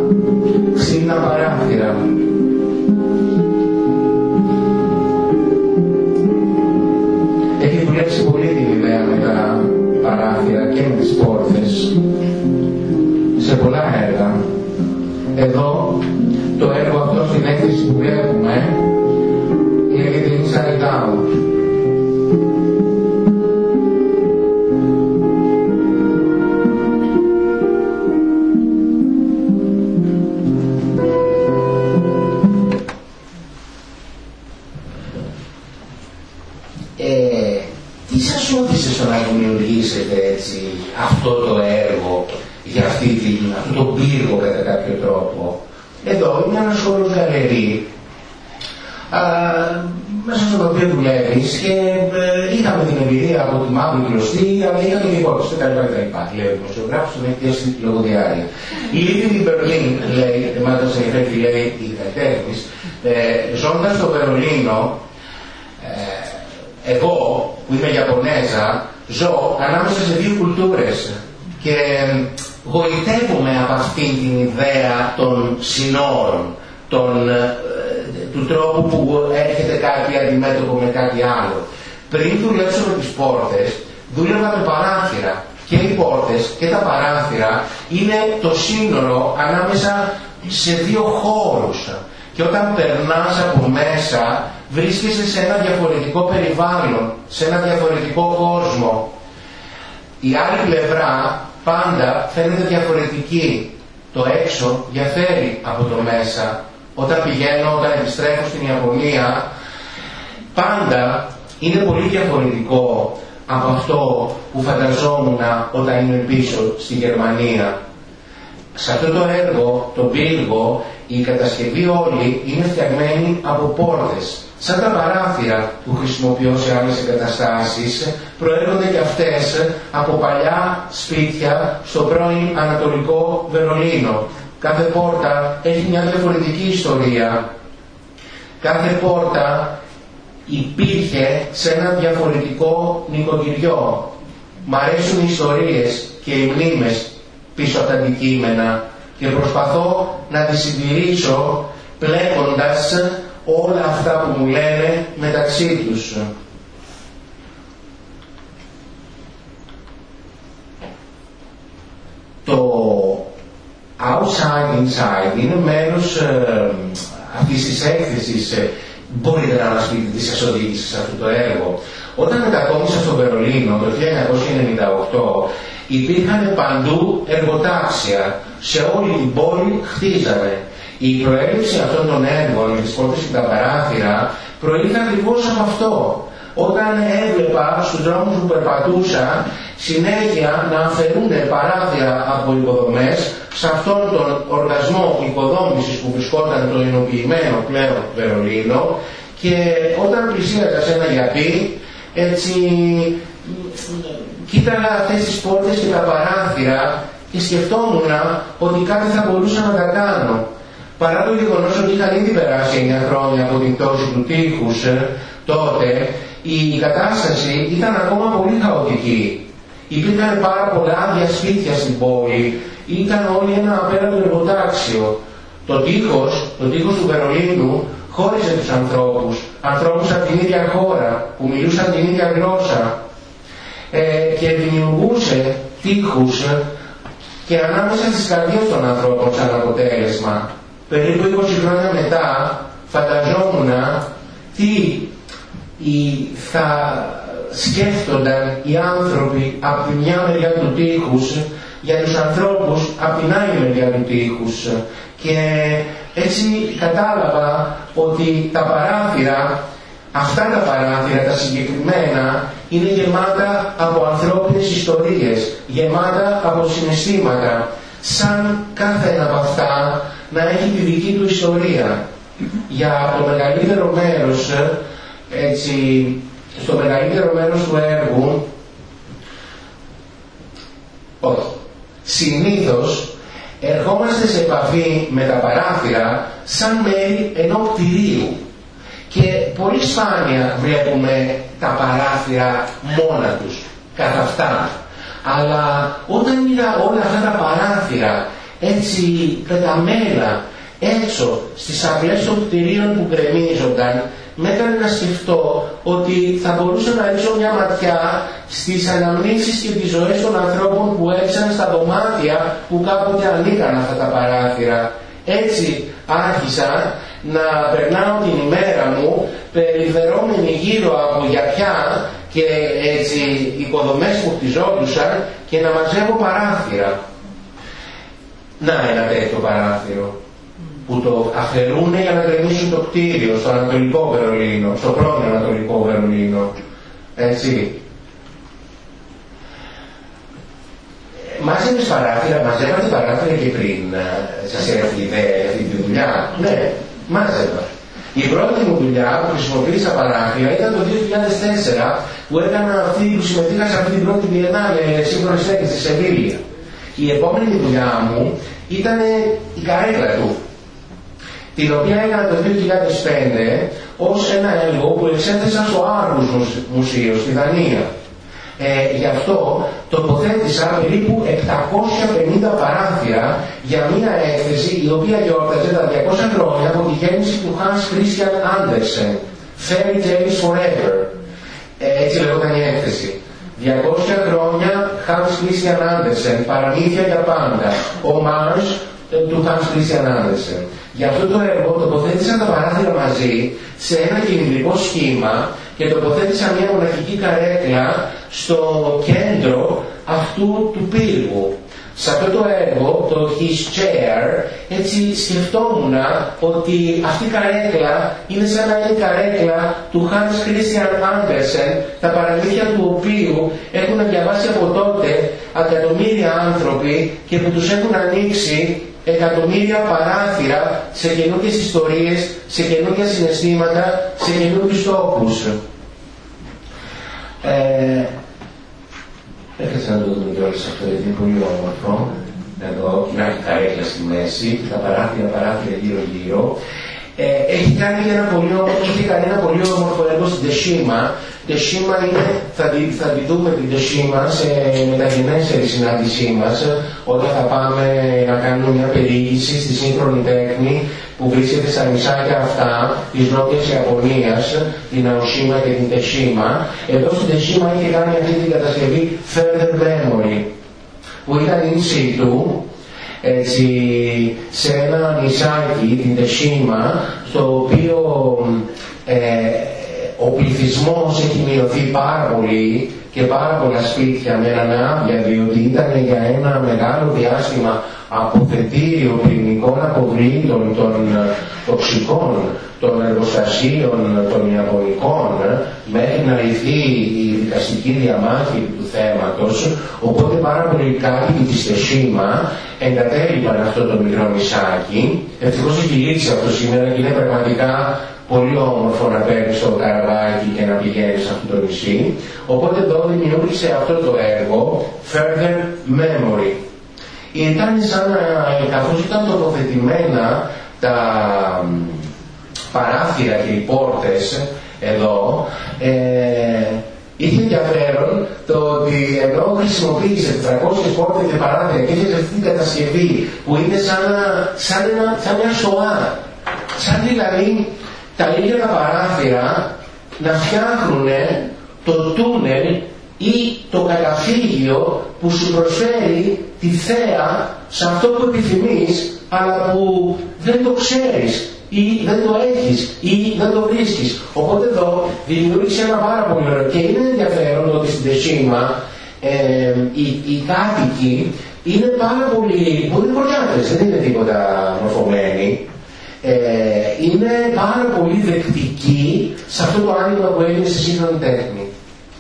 κάτι αντιμέτωπο με κάτι άλλο. Πριν δουλέψω με τις πόρτες, δούλευα με παράθυρα. Και οι πόρτες και τα παράθυρα είναι το σύνορο ανάμεσα σε δύο χώρους. Και όταν περνάς από μέσα, βρίσκεσαι σε ένα διαφορετικό περιβάλλον, σε ένα διαφορετικό κόσμο. Η άλλη πλευρά πάντα φαίνεται διαφορετική. Το έξω διαφέρει από το μέσα. Όταν πηγαίνω, όταν επιστρέφω στην Ιαπωνία, πάντα είναι πολύ διαφορετικό από αυτό που φανταζόμουν όταν είμαι πίσω στη Γερμανία. Σε αυτό το έργο, το πύργο, η κατασκευή όλη είναι φτιαγμένη από πόρτες. Σαν τα παράθυρα που χρησιμοποιώ σε άλλες εγκαταστάσεις, προέρχονται και αυτές από παλιά σπίτια στο πρώην Ανατολικό Βερολίνο. Κάθε πόρτα έχει μια διαφορετική ιστορία. Κάθε πόρτα υπήρχε σε ένα διαφορετικό νοικοκυριό. Μ' αρέσουν οι ιστορίες και οι μνήμες πίσω από τα αντικείμενα και προσπαθώ να τις συντηρήσω πλέκοντας όλα αυτά που μου λένε μεταξύ τους. Το outside inside είναι μέρος ε, αυτής της έκθεσης. Ε, μπορείτε να μας πείτε τι σας οδήγησε σε αυτό το έργο. Όταν μετακόμισα στο Βερολίνο το 1998 υπήρχαν παντού εργοτάξια. Σε όλη την πόλη χτίζανε. Η προέλευση αυτών των έργων με τις πόρτες και τα παράθυρα προήλθε ακριβώς από αυτό. Όταν έβλεπα στους δρόμους που περπατούσα συνέχεια να αφαιρούνται παράθυρα από υποδομές σε αυτόν τον οργασμό οικοδόμησης που βρισκόταν το ενοποιημένο πλέον Βερολίνο και όταν πλησίαζα σε ένα γιαπί έτσι κοίταγα αυτές τις πόρτες και τα παράθυρα και σκεφτόμουν ότι κάτι θα μπορούσα να τα κάνω. Παρά το γεγονός ότι είχαν ήδη περάσει 9 χρόνια από την πτώση του τείχους ε, τότε, η κατάσταση ήταν ακόμα πολύ χαοτική. Υπήρχαν πάρα πολλά άδεια σπίτια στην πόλη, ήταν όλοι ένα απέραντο εργοτάξιο. Το τείχος, το τείχος του Βερολίνου χώριζε τους ανθρώπους, ανθρώπους από την ίδια χώρα, που μιλούσαν την ίδια γλώσσα ε, και δημιουργούσε τείχους ε, και ανάμεσα στις καρδιές των ανθρώπων σαν αποτέλεσμα περίπου 20 χρόνια μετά φανταζόμουν τι θα σκέφτονταν οι άνθρωποι από τη μια μεριά του τείχους για τους ανθρώπους από την άλλη μεριά του τείχους. Και έτσι κατάλαβα ότι τα παράθυρα αυτά τα παράθυρα τα συγκεκριμένα είναι γεμάτα από ανθρώπινες ιστορίες γεμάτα από συναισθήματα. Σαν κάθε ένα από αυτά να έχει τη δική του ιστορία. Για το μεγαλύτερο μέρος, έτσι, στο μεγαλύτερο μέρος του έργου, όχι, συνήθως ερχόμαστε σε επαφή με τα παράθυρα σαν μέρη ενός κτηρίου.
και πολύ σπάνια βλέπουμε τα παράθυρα μόνα τους, κατά αυτά. Αλλά όταν είδα όλα αυτά τα παράθυρα έτσι πεταμένα έξω στις αυλές των κτηρίων που γκρεμίζονταν με έκανε να σκεφτώ ότι θα μπορούσα να ρίξω μια ματιά στις αναμνήσεις και τις ζωές των ανθρώπων που έξαν στα δωμάτια που κάποτε ανήκαν αυτά τα παράθυρα. Έτσι άρχισα να περνάω την ημέρα μου περιφερόμενοι γύρω από γιαπιά και έτσι οικοδομές που χτιζόντουσαν και να μαζεύω παράθυρα. Να ένα τέτοιο παράθυρο που το αφαιρούν για να τρεμίσουν το κτίριο στο Ανατολικό Βερολίνο, στο πρώτο Ανατολικό Βερολίνο. Έτσι. Μάζευες παράθυρα, μαζεύατε παράθυρα και πριν ε, σας έρθει η ιδέα για αυτή τη δουλειά. Ναι, μάζευα. Η πρώτη μου δουλειά που χρησιμοποίησα παράθυρα ήταν το 2004 που έκανα αυτή που συμμετείχα σε αυτή την πρώτη βιενάλε σύγχρονης τέχνη στη Σεβίλια. Η επόμενη δουλειά μου ήταν η καρέκλα του την οποία έκανα το 2005 ως ένα έργο που εξέθεσα στο Άργους Μουσείο στη Δανία. Ε, γι' αυτό τοποθέτησα περίπου 750 παράθυρα για μια έκθεση η οποία γιόρταζε τα 200 χρόνια από τη γέννηση του Hans Christian Andersen Fairy Tales Forever. Ε, έτσι λέγονταν η έκθεση. 200 χρόνια Hans Christian Andersen παραμύθια για πάντα. Ο Mars ε, του Hans Christian Andersen για αυτό το έργο τοποθέτησα τα παράθυρα μαζί σε ένα κινητικό σχήμα και τοποθέτησα μια μοναχική καρέκλα στο κέντρο αυτού του πύργου. Σε αυτό το έργο, το His Chair, έτσι σκεφτόμουν ότι αυτή η καρέκλα είναι σαν να είναι η καρέκλα του Hans Christian Andersen, τα παραμύθια του οποίου έχουν διαβάσει από τότε εκατομμύρια άνθρωποι και που τους έχουν ανοίξει εκατομμύρια παράθυρα σε καινούργιες ιστορίες, σε καινούργια συναισθήματα, σε καινούργιους τόπους. Ε, Έχετε να το δούμε κιόλας αυτό γιατί είναι πολύ όμορφο. Εδώ να έχει καρέκλα στη μέση και τα παράθυρα, παράθυρα γύρω γύρω. Ε, έχει κάνει ένα πολύ όμορφο, έχει κάνει ένα πολύ όμορφο έργο στην Τεσίμα. Τεσίμα είναι, θα, τη, θα τη δούμε την Τεσίμα σε μεταγενέστερη συνάντησή μας, όταν θα πάμε να κάνουμε μια περιήγηση στη σύγχρονη τέχνη που βρίσκεται στα νησάκια αυτά της Νότιας Ιαπωνίας, την Αοσίμα και την Τεσίμα. Εδώ στην Τεσίμα είχε κάνει αυτή την κατασκευή Further Memory, που ήταν in situ έτσι, σε ένα νησάκι, την Τεσίμα, στο οποίο ε, ο πληθυσμός έχει μειωθεί πάρα πολύ και πάρα πολλά σπίτια μέναν άδεια διότι ήταν για ένα μεγάλο διάστημα αποθετήριο πυρηνικών αποβλήτων των τοξικών των εργοστασίων των Ιαπωνικών μέχρι να λυθεί η δικαστική διαμάχη του θέματος οπότε πάρα πολλοί κάτοικοι της Τεσίμα εγκατέλειπαν αυτό το μικρό νησάκι ευτυχώς έχει λήξει αυτό σήμερα και είναι πραγματικά πολύ όμορφο να παίρνει στο καραβάκι και να πηγαίνεις σε αυτό το νησί. Οπότε εδώ δημιούργησε αυτό το έργο Further Memory. Ήταν σαν να καθώς ήταν τοποθετημένα τα παράθυρα και οι πόρτες εδώ ε, είχε ενδιαφέρον το ότι ενώ χρησιμοποίησε 300 πόρτες και παράθυρα και είχε αυτή την κατασκευή που είναι σαν, σαν, ένα, σαν μια σοά. Σαν δηλαδή τα ίδια τα παράθυρα να φτιάχνουν το τούνελ ή το καταφύγιο που σου προσφέρει τη θέα σε αυτό που επιθυμείς αλλά που δεν το ξέρεις ή δεν το έχεις ή δεν το βρίσκεις. Οπότε εδώ δημιούργησε ένα πάρα πολύ ωραίο και είναι ενδιαφέρον ότι στην Τεσίμα ε, οι, οι κάτοικοι είναι πάρα πολύ, που είναι κοριάτες, δεν είναι τίποτα μορφωμένοι, ε, είναι πάρα πολύ δεκτικοί σε αυτό το άνοιγμα που έγινε στη σύγχρονη τέχνη.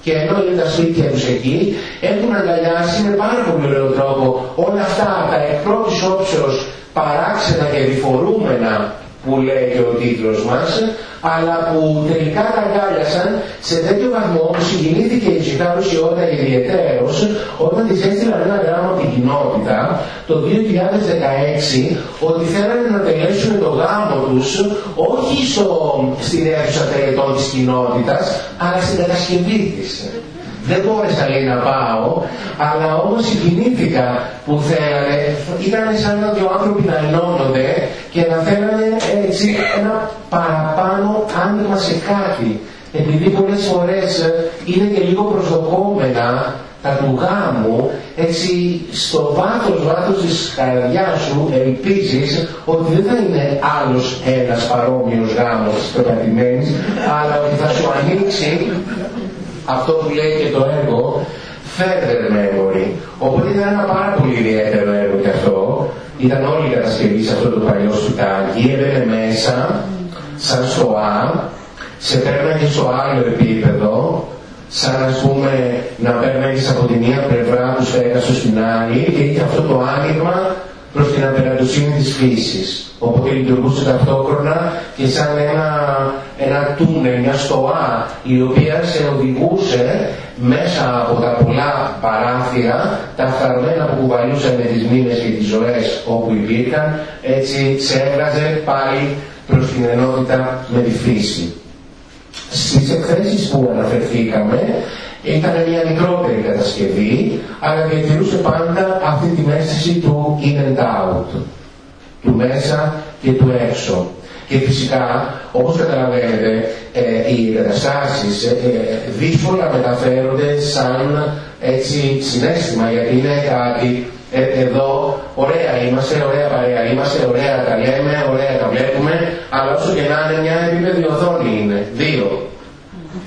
Και ενώ είναι τα σπίτια τους εκεί, έχουν αγκαλιάσει με πάρα πολύ ωραίο τρόπο όλα αυτά τα εκ πρώτης όψεως παράξενα και διφορούμενα που λέει και ο τίτλος μας, αλλά που τελικά τα αγκάλιασαν σε τέτοιο βαθμό που συγκινήθηκε η ψυχά Ρουσιώτα ιδιαιτέρως όταν της έστειλαν ένα γράμμα από την κοινότητα το 2016 ότι θέλανε να τελέσουν το γάμο τους όχι στο, στην αίθουσα τελετών της κοινότητας αλλά στην κατασκευή της. Δεν μπόρεσα λέει να πάω, αλλά όμως συγκινήθηκα που θέλανε, ήταν σαν να δύο άνθρωποι να ενώνονται και να θέλανε έτσι ένα παραπάνω άνοιγμα σε κάτι. Επειδή πολλές φορές ε, είναι και λίγο προσδοκόμενα τα του γάμου, έτσι στο βάθος βάθος της καρδιάς σου ελπίζεις ότι δεν θα είναι άλλος ένας παρόμοιος γάμος της προκατημένης, αλλά ότι θα σου ανοίξει αυτό που λέει και το έργο further memory. Οπότε ήταν ένα πάρα πολύ ιδιαίτερο έργο και αυτό. Ήταν όλη η κατασκευή σε αυτό το παλιό σπιτάκι. Έμπαινε μέσα, σαν στο Α, σε παίρναγε στο άλλο επίπεδο, σαν να πούμε να παίρναγες από τη μία πλευρά τους στέγασου στην άλλη και είχε αυτό το άνοιγμα προς την απερατοσύνη της φύσης. Οπότε λειτουργούσε ταυτόχρονα και σαν ένα, ένα τούνελ, μια στοά, η οποία σε οδηγούσε μέσα από τα πολλά παράθυρα, τα φθαρμένα που κουβαλούσαν με τις μήνες και τις ζωές όπου υπήρχαν, έτσι σε έβγαζε πάλι προς την ενότητα με τη φύση. Στις εκθέσεις που αναφερθήκαμε, ήταν μια μικρότερη κατασκευή, αλλά διατηρούσε πάντα αυτή την αίσθηση του in and out, του μέσα και του έξω. Και φυσικά, όπως καταλαβαίνετε, ε, οι εγκαταστάσεις ε, ε, δύσκολα μεταφέρονται σαν έτσι συνέστημα, γιατί είναι κάτι εδώ ωραία είμαστε, ωραία παρέα είμαστε, ωραία τα λέμε, ωραία τα βλέπουμε, αλλά όσο και να είναι μια επίπεδη οθόνη είναι, δύο.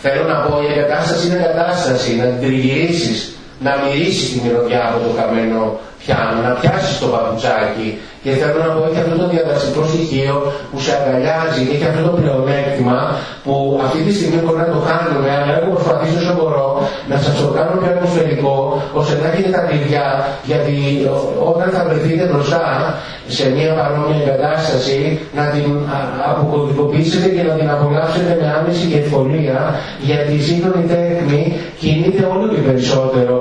Θέλω να πω, η εγκατάσταση είναι εγκατάσταση, να την τριγυρίσεις, να μυρίσεις τη μυρωδιά από το καμένο πιάνο, να πιάσεις το παπουτσάκι και θέλω να πω έχει αυτό το διαδραστικό στοιχείο που σε αγκαλιάζει και έχει αυτό το πλεονέκτημα που αυτή τη στιγμή μπορεί να το κάνουμε, αλλά έχω προσπαθήσει όσο μπορώ να σας το κάνω πιο ατμοσφαιρικό, ώστε να έχετε τα κλειδιά, γιατί όταν θα βρεθείτε μπροστά σε μια παρόμοια εγκατάσταση, να την αποκωδικοποιήσετε και να την απολαύσετε με άμεση και ευκολία, γιατί η σύγχρονη τέχνη κινείται όλο και περισσότερο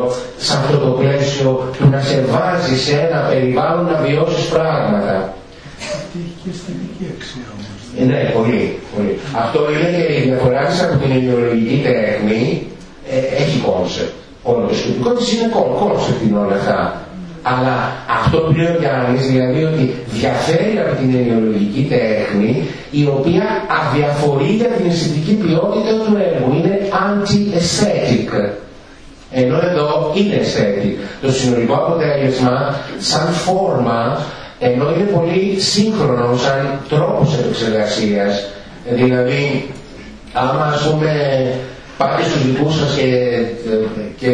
σε αυτό το πλαίσιο του να σε βάζει σε ένα περιβάλλον να βιώσεις πράγματα.
Αυτή έχει και αισθητική αξία όμως.
Ε, ναι, πολύ, πολύ. Αυτό είναι και η διαφορά της από την εννοιολογική τέχνη, ε, έχει κόνσεπτ. Όλο το σκεπτικό της είναι κόνσεπτ είναι όλα αυτά. Αλλά αυτό που λέει ο Γιάννης, δηλαδή ότι διαφέρει από την εννοιολογική τέχνη, η οποία αδιαφορεί για την αισθητική ποιότητα του έργου. Είναι anti-aesthetic. Ενώ εδώ είναι aesthetic. Το συνολικό αποτέλεσμα, σαν φόρμα, ενώ είναι πολύ σύγχρονος σαν τρόπος επεξεργασίας. Δηλαδή, άμα ας πούμε πάτε στους δικούς σας και, και,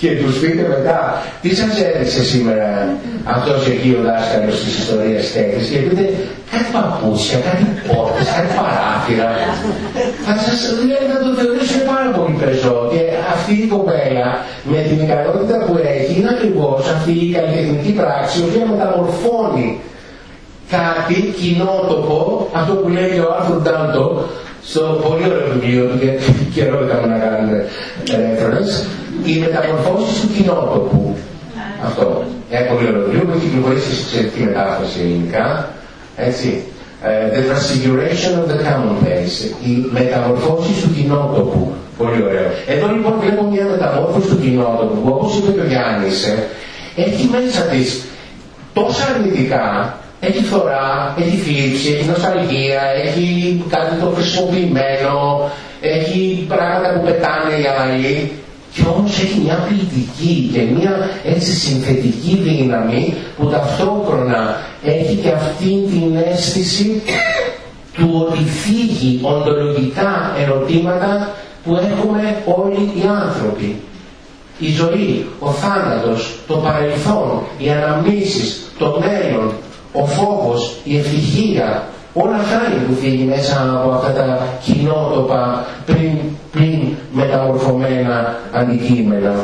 και τους πείτε μετά τι σας έδειξε σήμερα αυτός εκεί ο δάσκαλος της ιστορίας τέχνης και πείτε κάτι παπούτσια, κάτι πόρτες, κάτι παράθυρα. Θα σας λέει να το θεωρήσουν πάρα πολύ περισσότερο και αυτή η κοπέλα με την ικανότητα που έχει είναι ακριβώς αυτή η καλλιτεχνική πράξη η οποία μεταμορφώνει κάτι κοινότοπο, αυτό που λέει και ο Άρθουρ Ντάντο στο πολύ ωραίο βιβλίο του, γιατί καιρό είχαμε να κάνουμε ρεύθερες, οι μεταμορφώσεις του κοινότοπου. Αυτό. Ένα πολύ ωραίο βιβλίο που έχει κυκλοφορήσει σε εξαιρετική μετάφραση ελληνικά. Έτσι. The Transfiguration of the Commonplace. Οι μεταμορφώσεις του κοινότοπου. Πολύ ωραίο. Εδώ λοιπόν βλέπω μια μεταμόρφωση του κοινότοπου που όπως είπε και ο Γιάννης, έχει μέσα της τόσα αρνητικά έχει φθορά, έχει θλίψη, έχει νοσταλγία, έχει κάτι το χρησιμοποιημένο, έχει πράγματα που πετάνε οι άλλοι και όμως έχει μια ποιητική και μια έτσι συνθετική δύναμη που ταυτόχρονα έχει και αυτή την αίσθηση του ότι φύγει οντολογικά ερωτήματα που έχουμε όλοι οι άνθρωποι. Η ζωή, ο θάνατος, το παρελθόν, οι αναμνήσεις, το μέλλον, ο φόβος, η ευτυχία, όλα αυτά είναι που φύγει μέσα από αυτά τα κοινότοπα πριν, πριν μεταμορφωμένα αντικείμενα.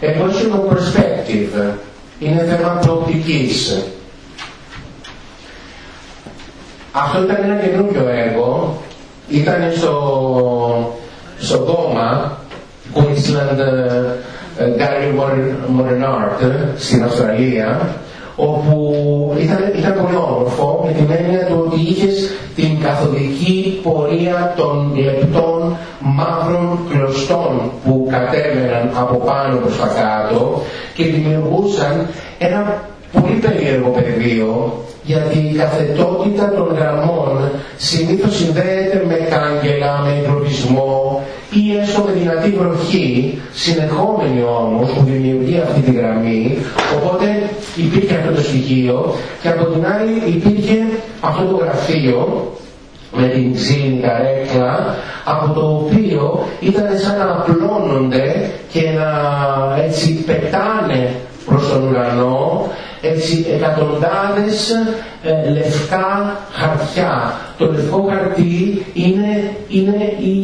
Emotional perspective είναι θέμα προοπτικής. Αυτό ήταν ένα καινούργιο έργο. Ήταν στο, στο κόμμα Queensland ε, Gary Modern Art στην Αυστραλία όπου ήταν, ήταν πολύ όμορφο με την έννοια του ότι είχες την καθοδική πορεία των λεπτών μαύρων κλωστών που κατέβαιναν από πάνω προς τα κάτω και δημιουργούσαν ένα πολύ περίεργο πεδίο γιατί η καθετότητα των γραμμών συνήθως συνδέεται με κάγκελα, με υπροβισμό ή έστω με δυνατή βροχή, συνεχόμενη όμως που δημιουργεί αυτή τη γραμμή, οπότε υπήρχε αυτό το στοιχείο και από την άλλη υπήρχε αυτό το γραφείο με την ξύνη καρέκλα από το οποίο ήταν σαν να απλώνονται και να έτσι πετάνε προς τον ουρανό έτσι εκατοντάδες ε, λευκά χαρτιά. Το λευκό χαρτί είναι, είναι η,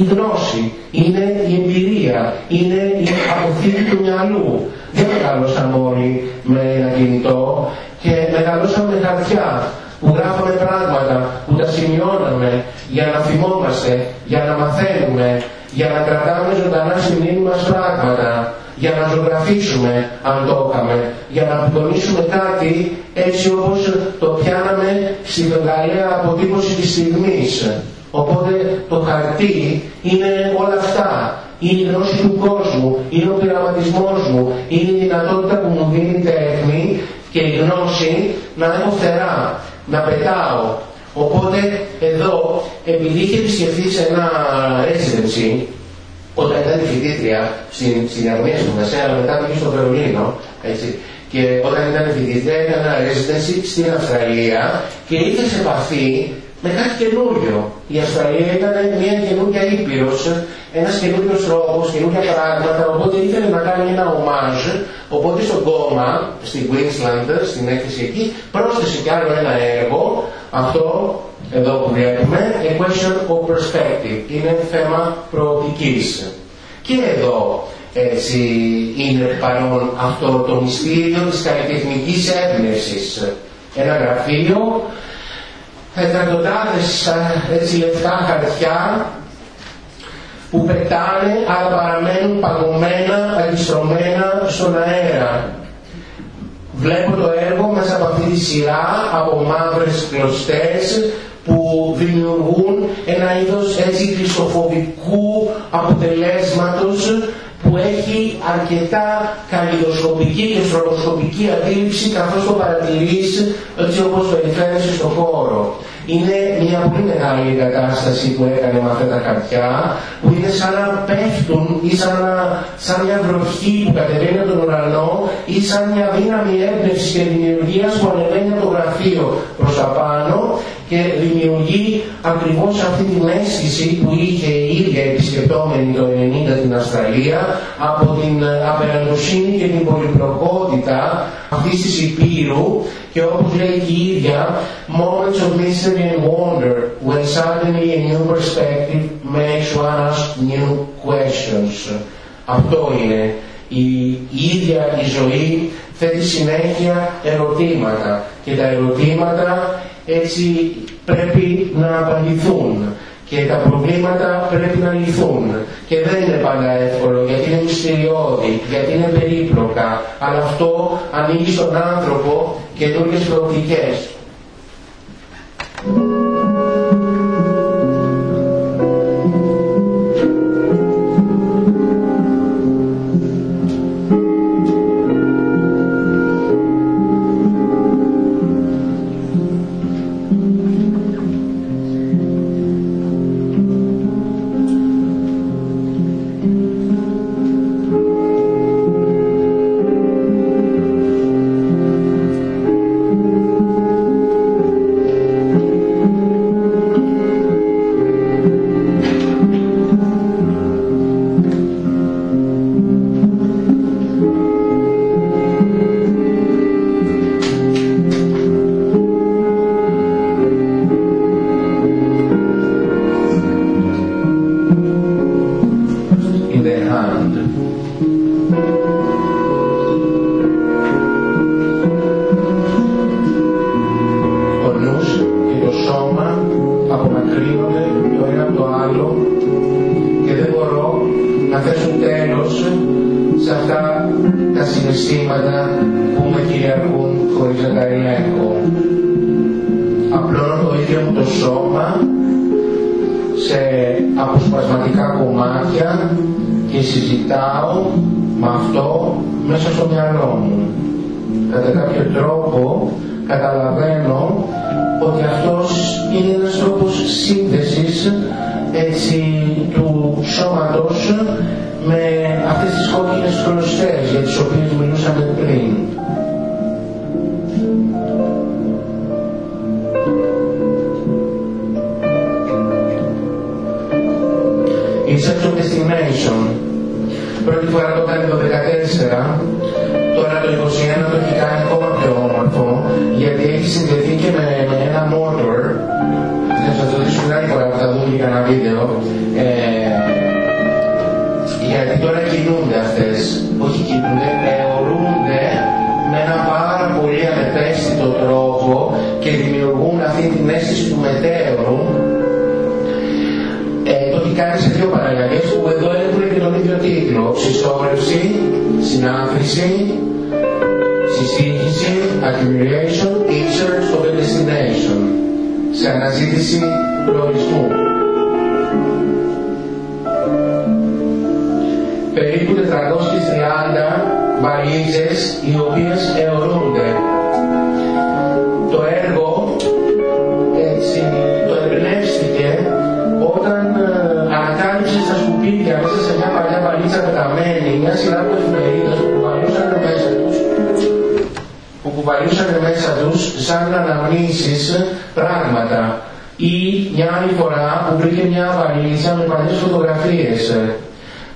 η, γνώση, είναι η εμπειρία, είναι η αποθήκη του μυαλού. Δεν μεγαλώσαμε όλοι με ένα κινητό και μεγαλώσαμε με χαρτιά που γράφαμε πράγματα, που τα σημειώναμε για να θυμόμαστε, για να μαθαίνουμε, για να κρατάμε ζωντανά στη μνήμη μας πράγματα για να ζωγραφίσουμε αν το έκαμε, για να απεικονίσουμε κάτι έτσι όπως το πιάναμε στη μεγάλη αποτύπωση της στιγμής. Οπότε το χαρτί είναι όλα αυτά. Είναι η γνώση του κόσμου, είναι ο πειραματισμός μου, είναι η δυνατότητα που μου δίνει η τέχνη και η γνώση να έχω φτερά, να πετάω. Οπότε εδώ, επειδή είχε επισκεφθεί σε ένα residency, όταν ήταν φοιτήτρια στην, στην Ιαπωνία στην αλλά μετά πήγε στο Βερολίνο, έτσι, και όταν ήταν φοιτήτρια έκανε ένα residency στην Αυστραλία και ήρθε σε επαφή με κάτι καινούριο. Η Αυστραλία ήταν μια καινούργια ήπειρος, ένας καινούριος τρόπος, καινούργια πράγματα, οπότε ήθελε να κάνει ένα ομάζ, οπότε στο κόμμα, στην Queensland, στην έκθεση εκεί, πρόσθεσε κι άλλο ένα έργο, αυτό εδώ που βλέπουμε, a question of perspective, είναι θέμα προοπτικής. Και εδώ έτσι είναι παρόν αυτό το μυστήριο της καλλιτεχνικής έμπνευσης. Ένα γραφείο, εκατοντάδες έτσι λεπτά χαρτιά που πετάνε αλλά παραμένουν παγωμένα, αντιστρωμένα στον αέρα. Βλέπω το έργο μέσα από αυτή τη σειρά από μαύρες κλωστές που δημιουργούν ένα είδος έτσι χριστοφοβικού αποτελέσματος που έχει αρκετά καλλιδοσκοπική και στρobοσκοπική αντίληψη καθώς το παρατηρείς έτσι όπως περιφέρεσαι στον χώρο. Είναι μια πολύ μεγάλη κατάσταση που έκανε με αυτά τα χαρτιά που είναι σαν να πέφτουν ή σαν, να, σαν μια βροχή που κατεβαίνει από τον ουρανό ή σαν μια δύναμη έμπνευση και δημιουργίας που ανεβαίνει από το γραφείο προς τα πάνω και δημιουργεί ακριβώς αυτή την αίσθηση που είχε η ίδια επισκεπτόμενη το 90 την Αυστραλία από την απεραντοσύνη και την πολυπλοκότητα αυτής της υπήρου και όπως λέει και η ίδια moments of mystery and wonder when suddenly a new perspective makes one ask new questions. Αυτό είναι. Η, η ίδια η ζωή θέτει συνέχεια ερωτήματα και τα ερωτήματα έτσι πρέπει να απαντηθούν και τα προβλήματα πρέπει να λυθούν. Και δεν είναι πάντα εύκολο γιατί είναι μυστηριώδη, γιατί είναι περίπλοκα, αλλά αυτό ανοίγει στον άνθρωπο καινούργιες προοπτικές. Έχει συνδεθεί και με, με ένα motor, θα σας το δείξω μια φορά που θα δούμε για ένα βίντεο, ε, γιατί τώρα κινούνται αυτές, όχι κινούνται, αιωρούνται με ένα πάρα πολύ ανεπαίσθητο τρόπο και δημιουργούν αυτή την αίσθηση του μετέωρου. Ε, το έχει κάνει σε δύο παραλλαγές που εδώ έχουν και τον ίδιο τίτλο. Συσσόρευση, συνάθρηση συστήχηση, accumulation, in search of a destination σε αναζήτηση προορισμού. περίπου 430 βαλίτσες οι οποίες αιωρούνται. Κουβαλούσαν μέσα τους σαν αναμνήσεις πράγματα. Ή μια άλλη φορά που βρήκε μια βαλίτσα με παλιές φωτογραφίες.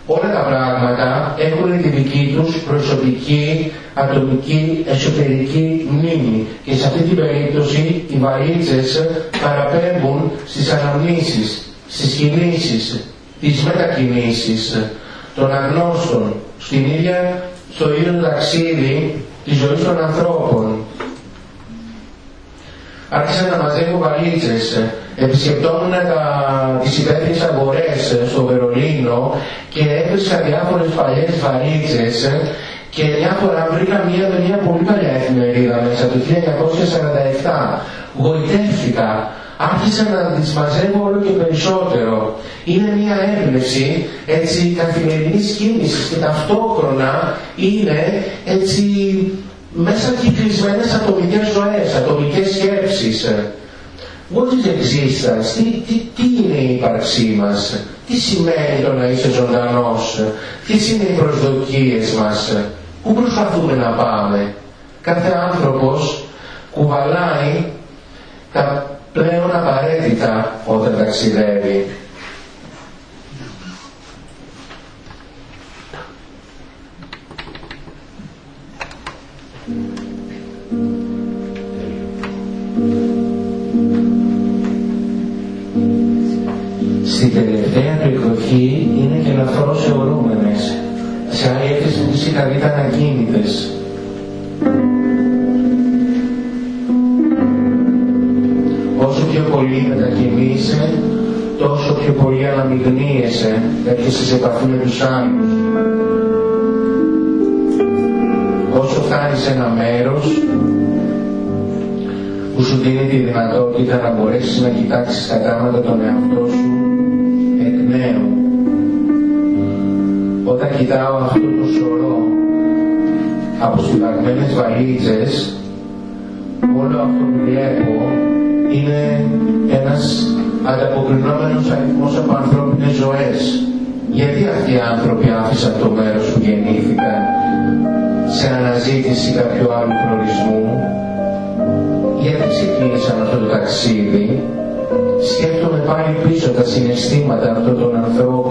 Όλα τα πράγματα έχουν τη δική τους προσωπική, ατομική, εσωτερική μνήμη. Και σε αυτή την περίπτωση οι βαλίτσες παραπέμπουν στις αναμνήσεις, στις κινήσεις, τις μετακινήσεις των αγνώστων, στην ίδια, στο ίδιο ταξίδι της ζωής των ανθρώπων. Άρχισα να μαζεύω βαλίτσες, επισκεπτόμουν τα, τις υπεύθυνες αγορές στο Βερολίνο και έβρισκα διάφορες παλιές βαλίτσες και μια φορά βρήκα μία με μια πολύ παλιά εφημερίδα μέσα το 1947. Γοητεύτηκα. Άρχισα να τις μαζεύω όλο και περισσότερο. Είναι μια έμπνευση έτσι καθημερινής κίνησης και ταυτόχρονα είναι έτσι μέσα κυκλισμένες ατομικές ζωές, ατομικές σκέψεις. What is existence, τι, τι, τι είναι η ύπαρξή μας, τι σημαίνει το να είσαι ζωντανός, ποιες είναι οι προσδοκίες μας, πού προσπαθούμε να πάμε; Κάθε άνθρωπος κουβαλάει τα πλέον απαραίτητα όταν ταξιδεύει. Στην τελευταία του εκδοχή είναι και ελαφρώς αιωρούμενες. Σε άλλη έκθεση της είχα δει ακίνητες. Πιο πολύ μετακινείσαι, τόσο πιο πολύ αναμειγνύεσαι, έρχεσαι σε επαφή με τους άλλους. Όσο φτάνεις σε ένα μέρος, που σου δίνει τη δυνατότητα να μπορέσεις να κοιτάξεις κατάματα τον εαυτό σου όταν κοιτάω αυτό το σωρό από σπουδαγμένες βαλίτσες όλο αυτό που βλέπω είναι ένας ανταποκρινόμενος αριθμός από ανθρώπινες ζωές. Γιατί αυτοί οι άνθρωποι άφησαν το μέρος που γεννήθηκαν σε αναζήτηση κάποιου άλλου προορισμού; Γιατί ξεκίνησαν αυτό το ταξίδι; Σκέφτομαι πάλι πίσω τα συναισθήματα αυτών των ανθρώπων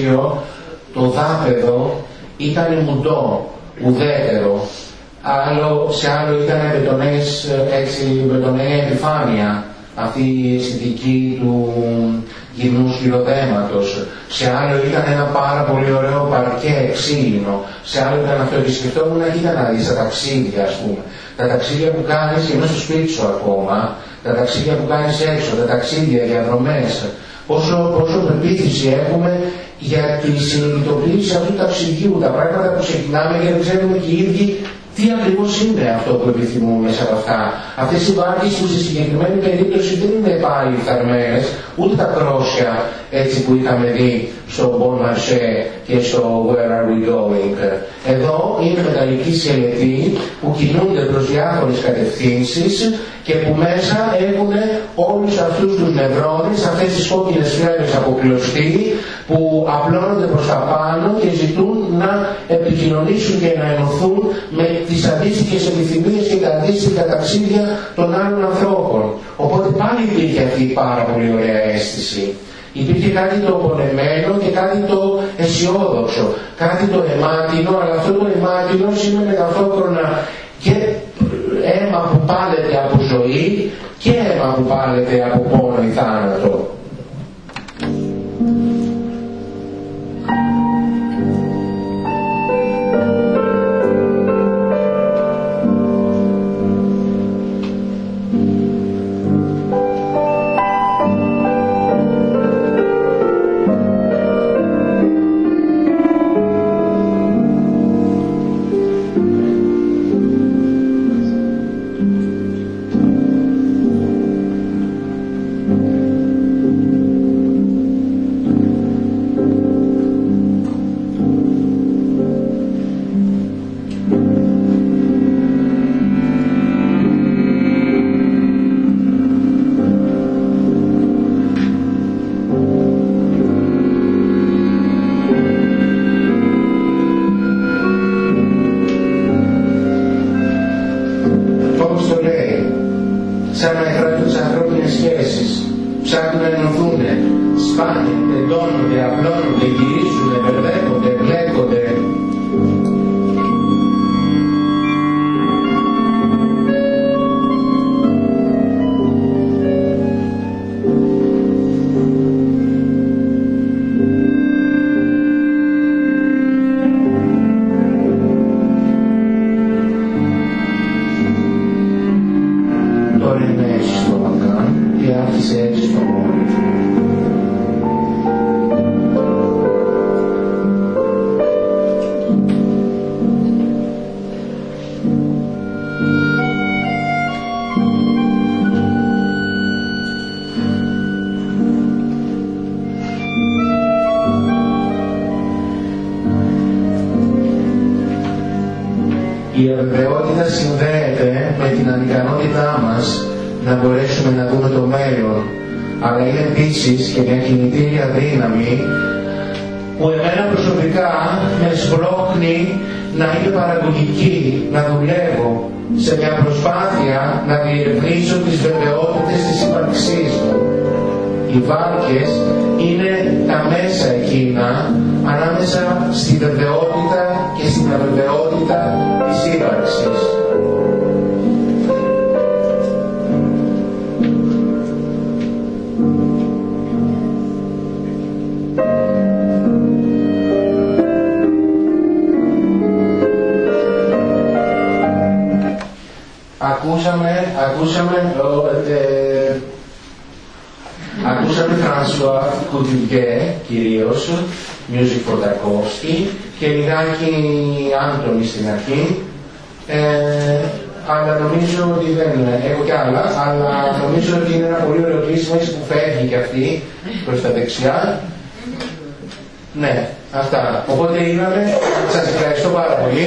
κάποιο μουσείο το δάπεδο ήταν μουντό, ουδέτερο, άλλο, σε άλλο ήταν μπετονές, έτσι, μπετονέ επιφάνεια, αυτή η αισθητική του γυμνού σκληροδέματος, σε άλλο ήταν ένα πάρα πολύ ωραίο παρκέ ξύλινο, σε άλλο ήταν αυτό και σκεφτόμουν να ήταν να δεις τα ταξίδια ας πούμε. Τα ταξίδια που κάνεις και μέσα στο σπίτι σου ακόμα, τα ταξίδια που κάνεις έξω, τα ταξίδια, διαδρομές, πόσο, πόσο πεποίθηση έχουμε για τη συνειδητοποίηση αυτού του ταξιδιού, τα πράγματα που ξεκινάμε και δεν ξέρουμε και οι ίδιοι τι ακριβώς είναι αυτό που επιθυμούμε μέσα από αυτά. Αυτές οι βάρκες που στη συγκεκριμένη περίπτωση δεν είναι πάλι φθαρμένες, ούτε τα κρόσια έτσι που είχαμε δει στο Bon Marché και στο Where Are We Going. Εδώ είναι μεταλλικοί σκελετοί που κινούνται προς διάφορες κατευθύνσεις και που μέσα έχουν όλους αυτούς τους νευρώνες, αυτές τις κόκκινες φλέβες από κλωστή που απλώνονται προς τα πάνω και ζητούν να επικοινωνήσουν και να ενωθούν με τις αντίστοιχες επιθυμίες και τα αντίστοιχα ταξίδια των άλλων ανθρώπων. Οπότε πάλι υπήρχε αυτή η πάρα πολύ ωραία αίσθηση. Υπήρχε κάτι το πονεμένο και κάτι το αισιόδοξο, κάτι το αιμάτινο, αλλά αυτό το αιμάτινο σημαίνει ταυτόχρονα και αίμα που πάλεται από ζωή και αίμα που πάλεται από πόνο ή θάνατο. Άντωνη στην αρχή. Ε, αλλά νομίζω ότι δεν έχω κι άλλα, αλλά νομίζω ότι είναι ένα πολύ ωραίο κλείσιμο που φεύγει και αυτή προς τα δεξιά. Ναι, αυτά. Οπότε είδαμε, σας ευχαριστώ πάρα πολύ.